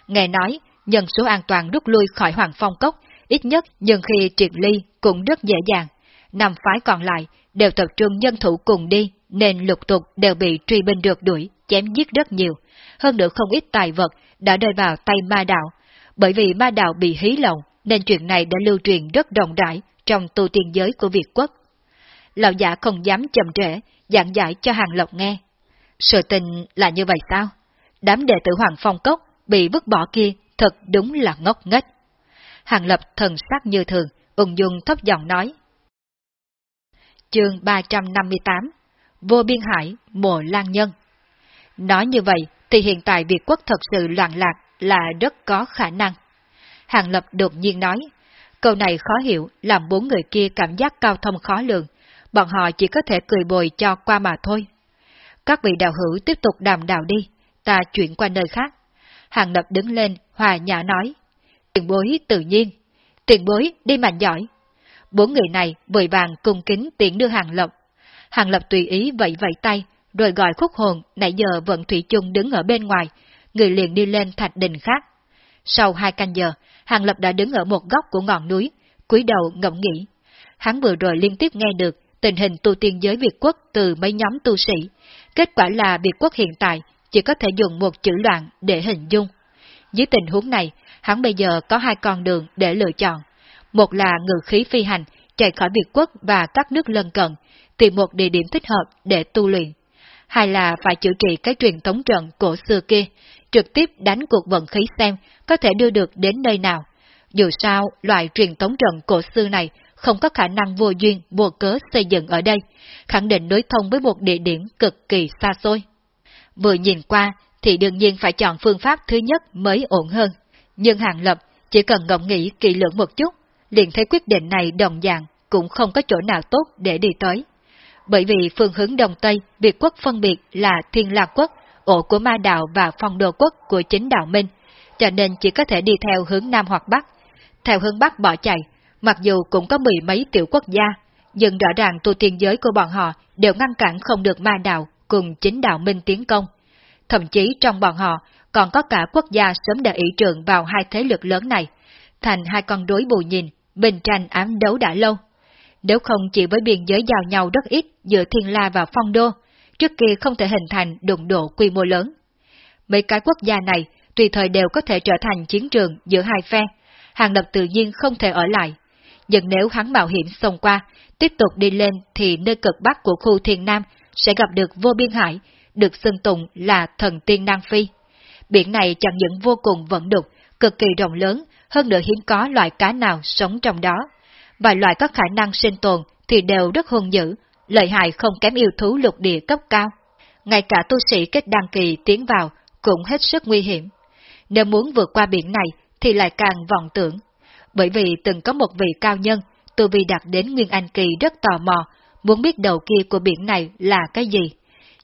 Nghe nói, nhân số an toàn rút lui khỏi Hoàng Phong Cốc, ít nhất nhưng khi triệt ly cũng rất dễ dàng. Năm phái còn lại đều tập trung nhân thủ cùng đi, nên lục tục đều bị truy binh được đuổi, chém giết rất nhiều. Hơn nữa không ít tài vật đã rơi vào tay ma đạo. Bởi vì ma đạo bị hí lậu, nên chuyện này đã lưu truyền rất rộng rãi trong tu tiên giới của Việt quốc. Lão giả không dám chậm trễ, giảng giải cho Hàng Lộc nghe. Sự tình là như vậy sao? Đám đệ tử Hoàng Phong Cốc bị vứt bỏ kia thật đúng là ngốc nghếch. Hàng Lập thần sắc như thường, ung dung thấp giọng nói. Chương 358 Vô biên hải, mộ lan nhân Nói như vậy thì hiện tại Việt quốc thật sự loạn lạc là rất có khả năng. Hàng Lập đột nhiên nói, câu này khó hiểu làm bốn người kia cảm giác cao thông khó lường, bọn họ chỉ có thể cười bồi cho qua mà thôi. Các vị đạo hữu tiếp tục đàm đạo đi, ta chuyển qua nơi khác. Hàng Lập đứng lên, hòa nhã nói, tiền bối tự nhiên, tiền bối đi mạnh giỏi. Bốn người này vội vàng cung kính tiễn đưa Hàng Lập. Hàng Lập tùy ý vẫy vẫy tay, rồi gọi khúc hồn nãy giờ vận thủy chung đứng ở bên ngoài, người liền đi lên thạch đình khác. Sau hai canh giờ, Hàng Lập đã đứng ở một góc của ngọn núi, cúi đầu ngẫm nghĩ. Hắn vừa rồi liên tiếp nghe được tình hình tu tiên giới Việt quốc từ mấy nhóm tu sĩ. Kết quả là Việt quốc hiện tại chỉ có thể dùng một chữ loạn để hình dung. Dưới tình huống này, hắn bây giờ có hai con đường để lựa chọn. Một là ngự khí phi hành, chạy khỏi Việt quốc và các nước lân cận, tìm một địa điểm thích hợp để tu luyện. Hai là phải chữa trị cái truyền thống trận cổ xưa kia, trực tiếp đánh cuộc vận khí xem có thể đưa được đến nơi nào. Dù sao, loại truyền thống trận cổ xưa này không có khả năng vô duyên, vô cớ xây dựng ở đây, khẳng định đối thông với một địa điểm cực kỳ xa xôi. Vừa nhìn qua thì đương nhiên phải chọn phương pháp thứ nhất mới ổn hơn, nhưng Hàng Lập chỉ cần ngẫm nghĩ kỳ lưỡng một chút, liền thấy quyết định này đồng dạng cũng không có chỗ nào tốt để đi tới. Bởi vì phương hướng Đông Tây, Việt quốc phân biệt là Thiên Lạc quốc, ổ của ma đạo và phong đồ quốc của chính đạo Minh, cho nên chỉ có thể đi theo hướng Nam hoặc Bắc. Theo hướng Bắc bỏ chạy, mặc dù cũng có mười mấy tiểu quốc gia, nhưng rõ ràng tu tiên giới của bọn họ đều ngăn cản không được ma đạo cùng chính đạo Minh tiến công. Thậm chí trong bọn họ còn có cả quốc gia sớm đã ý trường vào hai thế lực lớn này, thành hai con đối bù nhìn, bình tranh ám đấu đã lâu. Nếu không chỉ với biên giới giao nhau rất ít giữa Thiên La và Phong Đô, trước kia không thể hình thành đụng độ quy mô lớn. Mấy cái quốc gia này tùy thời đều có thể trở thành chiến trường giữa hai phe, Hàng Lập tự nhiên không thể ở lại. Nhưng nếu hắn mạo hiểm xông qua, tiếp tục đi lên thì nơi cực bắc của khu Thiên Nam sẽ gặp được vô biên hải, được xưng tụng là thần tiên Nam Phi. Biển này chẳng những vô cùng vận đục, cực kỳ rộng lớn, hơn nữa hiếm có loại cá nào sống trong đó. Vài loại có khả năng sinh tồn thì đều rất hung dữ, lợi hại không kém yêu thú lục địa cấp cao. Ngay cả tu sĩ kết đăng kỳ tiến vào cũng hết sức nguy hiểm. Nếu muốn vượt qua biển này thì lại càng vọng tưởng. Bởi vì từng có một vị cao nhân, tu vi đạt đến Nguyên Anh Kỳ rất tò mò, muốn biết đầu kia của biển này là cái gì.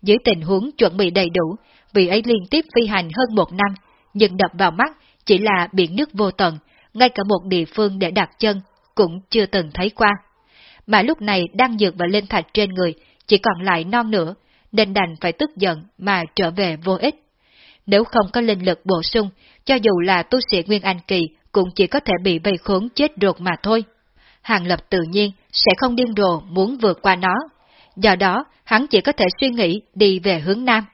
Dưới tình huống chuẩn bị đầy đủ, vị ấy liên tiếp phi hành hơn một năm, nhưng đập vào mắt chỉ là biển nước vô tận, ngay cả một địa phương để đặt chân cũng chưa từng thấy qua. Mà lúc này đang dược và lên thạch trên người, chỉ còn lại non nữa, nên đành phải tức giận mà trở về vô ích. Nếu không có linh lực bổ sung, cho dù là tu sĩ Nguyên Anh Kỳ cũng chỉ có thể bị vây khốn chết ruột mà thôi. Hàng Lập tự nhiên sẽ không điên rồ muốn vượt qua nó. Do đó, hắn chỉ có thể suy nghĩ đi về hướng Nam.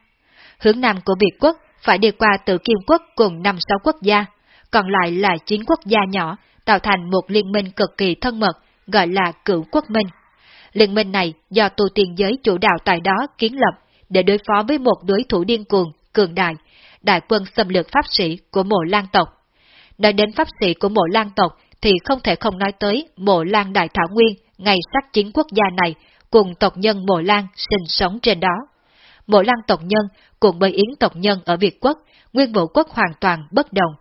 Hướng Nam của Việt quốc phải đi qua tự Kim quốc cùng năm sáu quốc gia, còn lại là chín quốc gia nhỏ, tạo thành một liên minh cực kỳ thân mật, gọi là cửu quốc minh. Liên minh này do tu tiên giới chủ đạo tại đó kiến lập để đối phó với một đối thủ điên cuồng, cường đại, đại quân xâm lược pháp sĩ của mộ lan tộc. Nói đến pháp sĩ của mộ lan tộc thì không thể không nói tới mộ lan đại thảo nguyên ngày sắc chính quốc gia này cùng tộc nhân mộ lan sinh sống trên đó. Mộ lan tộc nhân cùng với yến tộc nhân ở Việt quốc, nguyên vũ quốc hoàn toàn bất đồng.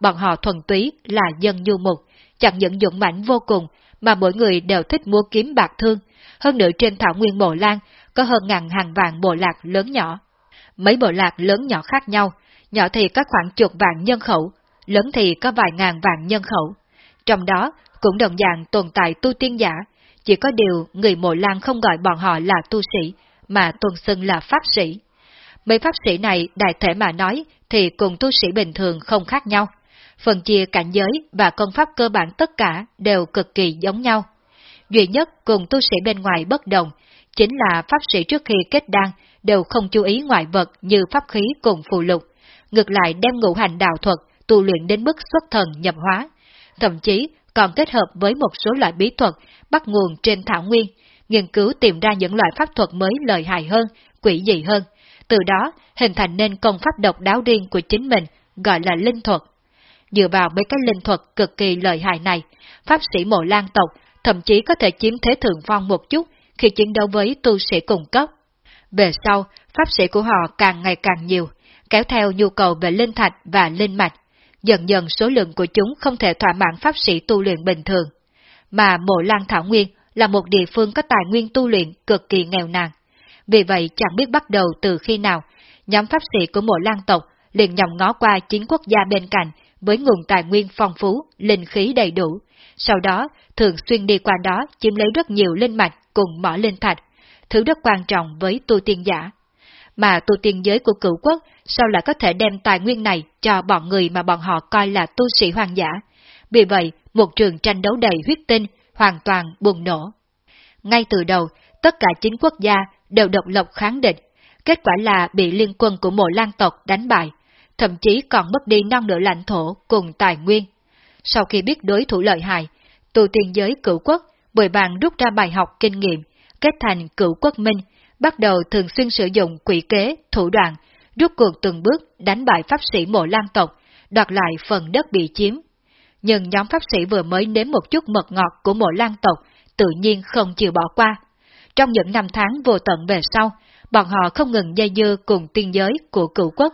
Bọn họ thuần túy là dân nhu mục, chẳng những dũng mãnh vô cùng mà mỗi người đều thích mua kiếm bạc thương. Hơn nữa trên thảo nguyên mộ lan có hơn ngàn hàng vạn bộ lạc lớn nhỏ. Mấy bộ lạc lớn nhỏ khác nhau, nhỏ thì có khoảng chục vạn nhân khẩu, lớn thì có vài ngàn vạn nhân khẩu. Trong đó cũng đồng dạng tồn tại tu tiên giả, chỉ có điều người mộ lan không gọi bọn họ là tu sĩ, mà tuần xưng là pháp sĩ. Mấy pháp sĩ này đại thể mà nói thì cùng tu sĩ bình thường không khác nhau. Phần chia cảnh giới và công pháp cơ bản tất cả đều cực kỳ giống nhau. Duy nhất cùng tu sĩ bên ngoài bất đồng, chính là pháp sĩ trước khi kết đan đều không chú ý ngoại vật như pháp khí cùng phù lục, ngược lại đem ngũ hành đạo thuật tu luyện đến mức xuất thần nhập hóa, thậm chí còn kết hợp với một số loại bí thuật bắt nguồn trên thảo nguyên, nghiên cứu tìm ra những loại pháp thuật mới lợi hại hơn, quỷ dị hơn, từ đó hình thành nên công pháp độc đáo riêng của chính mình, gọi là linh thuật. Dựa vào mấy cái linh thuật cực kỳ lợi hại này, pháp sĩ mộ lan tộc thậm chí có thể chiếm thế thượng phong một chút khi chiến đấu với tu sĩ cùng cấp. Về sau, pháp sĩ của họ càng ngày càng nhiều, kéo theo nhu cầu về linh thạch và linh mạch. Dần dần số lượng của chúng không thể thỏa mãn pháp sĩ tu luyện bình thường. Mà mộ lan thảo nguyên là một địa phương có tài nguyên tu luyện cực kỳ nghèo nàn. Vì vậy chẳng biết bắt đầu từ khi nào, nhóm pháp sĩ của mộ lan tộc liền nhòm ngó qua chính quốc gia bên cạnh với nguồn tài nguyên phong phú, linh khí đầy đủ. Sau đó, thường xuyên đi qua đó chiếm lấy rất nhiều linh mạch cùng mỏ linh thạch, thứ rất quan trọng với tu tiên giả. Mà tu tiên giới của cửu quốc sao lại có thể đem tài nguyên này cho bọn người mà bọn họ coi là tu sĩ hoàng giả. Vì vậy, một trường tranh đấu đầy huyết tinh hoàn toàn bùng nổ. Ngay từ đầu, tất cả chính quốc gia đều độc lập kháng địch, kết quả là bị liên quân của mộ lan tộc đánh bại, thậm chí còn mất đi non nửa lãnh thổ cùng tài nguyên. Sau khi biết đối thủ lợi hại, tu tiên giới cửu quốc bồi bàn rút ra bài học kinh nghiệm, kết thành cửu quốc minh, bắt đầu thường xuyên sử dụng quỷ kế, thủ đoạn, rút cuộc từng bước đánh bại pháp sĩ mộ lan tộc, đoạt lại phần đất bị chiếm. nhưng nhóm pháp sĩ vừa mới nếm một chút mật ngọt của mộ lan tộc, tự nhiên không chịu bỏ qua. Trong những năm tháng vô tận về sau, bọn họ không ngừng dây dưa cùng tiên giới của cựu quốc.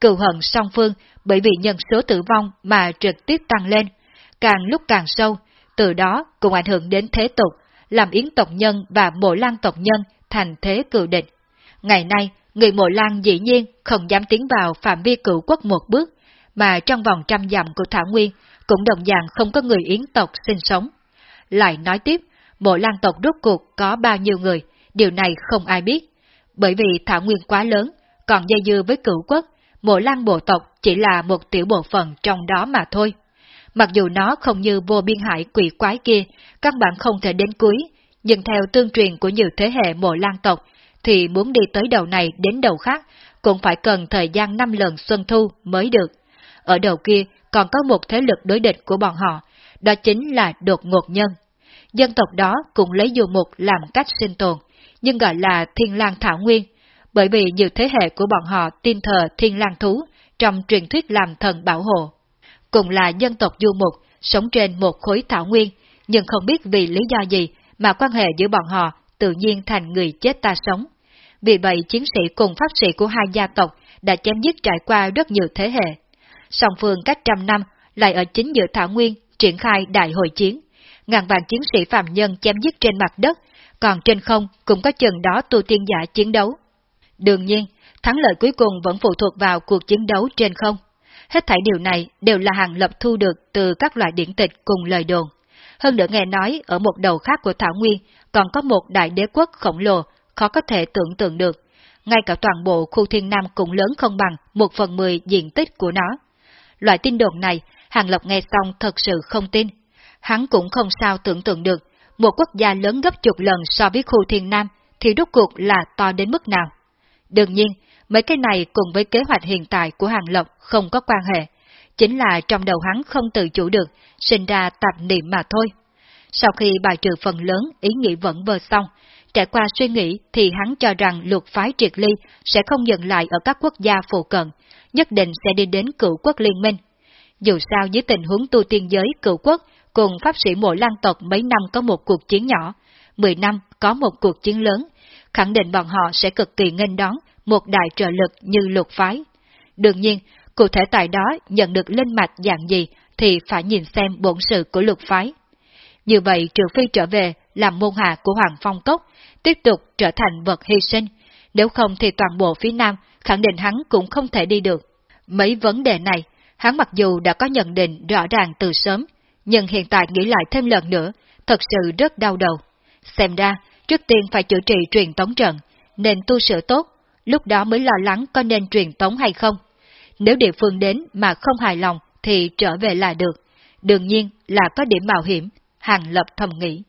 Cựu hận song phương bởi vì nhân số tử vong mà trực tiếp tăng lên, càng lúc càng sâu, từ đó cũng ảnh hưởng đến thế tục, làm yến tộc nhân và mộ lan tộc nhân thành thế cựu địch. Ngày nay, người mộ lan dĩ nhiên không dám tiến vào phạm vi cựu quốc một bước, mà trong vòng trăm dặm của Thảo Nguyên cũng đồng dạng không có người yến tộc sinh sống. Lại nói tiếp, mộ lan tộc rốt cuộc có bao nhiêu người, điều này không ai biết. Bởi vì Thảo Nguyên quá lớn, còn dây dưa với cửu quốc, mộ lan bộ tộc chỉ là một tiểu bộ phận trong đó mà thôi. Mặc dù nó không như vô biên hải quỷ quái kia, các bạn không thể đến cuối, nhưng theo tương truyền của nhiều thế hệ mộ lan tộc, thì muốn đi tới đầu này đến đầu khác, cũng phải cần thời gian năm lần xuân thu mới được. Ở đầu kia còn có một thế lực đối địch của bọn họ, đó chính là đột ngột nhân. Dân tộc đó cũng lấy dù mục làm cách sinh tồn, nhưng gọi là thiên lang thảo nguyên, bởi vì nhiều thế hệ của bọn họ tin thờ thiên lang thú trong truyền thuyết làm thần bảo hộ. Cùng là dân tộc du mục, sống trên một khối thảo nguyên, nhưng không biết vì lý do gì mà quan hệ giữa bọn họ tự nhiên thành người chết ta sống. Vì vậy chiến sĩ cùng pháp sĩ của hai gia tộc đã chém giết trải qua rất nhiều thế hệ. Song phương cách trăm năm lại ở chính giữa Thảo Nguyên triển khai đại hội chiến. Ngàn vạn chiến sĩ phạm nhân chém giết trên mặt đất, còn trên không cũng có chừng đó tu tiên giả chiến đấu. Đương nhiên, thắng lợi cuối cùng vẫn phụ thuộc vào cuộc chiến đấu trên không. Hết thảy điều này đều là hàng lập thu được từ các loại điển tịch cùng lời đồn. Hơn nữa nghe nói ở một đầu khác của Thảo Nguyên còn có một đại đế quốc khổng lồ, khó có thể tưởng tượng được. Ngay cả toàn bộ khu thiên nam cũng lớn không bằng một phần mười diện tích của nó. Loại tin đồn này, Hàng Lộc nghe xong thật sự không tin. Hắn cũng không sao tưởng tượng được, một quốc gia lớn gấp chục lần so với khu thiên nam thì rốt cuộc là to đến mức nào. Đương nhiên, mấy cái này cùng với kế hoạch hiện tại của Hàng Lộc không có quan hệ, chính là trong đầu hắn không tự chủ được, sinh ra tạp niệm mà thôi. Sau khi bài trừ phần lớn ý nghĩ vẫn vơ xong, trải qua suy nghĩ thì hắn cho rằng luật phái triệt ly sẽ không dừng lại ở các quốc gia phụ cận, nhất định sẽ đi đến cựu quốc liên minh. Dù sao dưới tình huống tu tiên giới cựu quốc cùng pháp sĩ mộ lan tộc mấy năm có một cuộc chiến nhỏ, 10 năm có một cuộc chiến lớn, khẳng định bọn họ sẽ cực kỳ nghênh đón một đại trợ lực như luật phái. Đương nhiên, cụ thể tại đó nhận được linh mạch dạng gì thì phải nhìn xem bổn sự của lục phái. Như vậy trừ phi trở về làm môn hạ của Hoàng Phong Cốc, tiếp tục trở thành vật hy sinh, nếu không thì toàn bộ phía Nam khẳng định hắn cũng không thể đi được. Mấy vấn đề này, hắn mặc dù đã có nhận định rõ ràng từ sớm, nhưng hiện tại nghĩ lại thêm lần nữa, thật sự rất đau đầu. Xem ra, trước tiên phải chữa trị truyền tống trận, nên tu sửa tốt, lúc đó mới lo lắng có nên truyền tống hay không. Nếu địa phương đến mà không hài lòng thì trở về là được. Đương nhiên là có điểm mạo hiểm, Hàng Lập thầm nghĩ.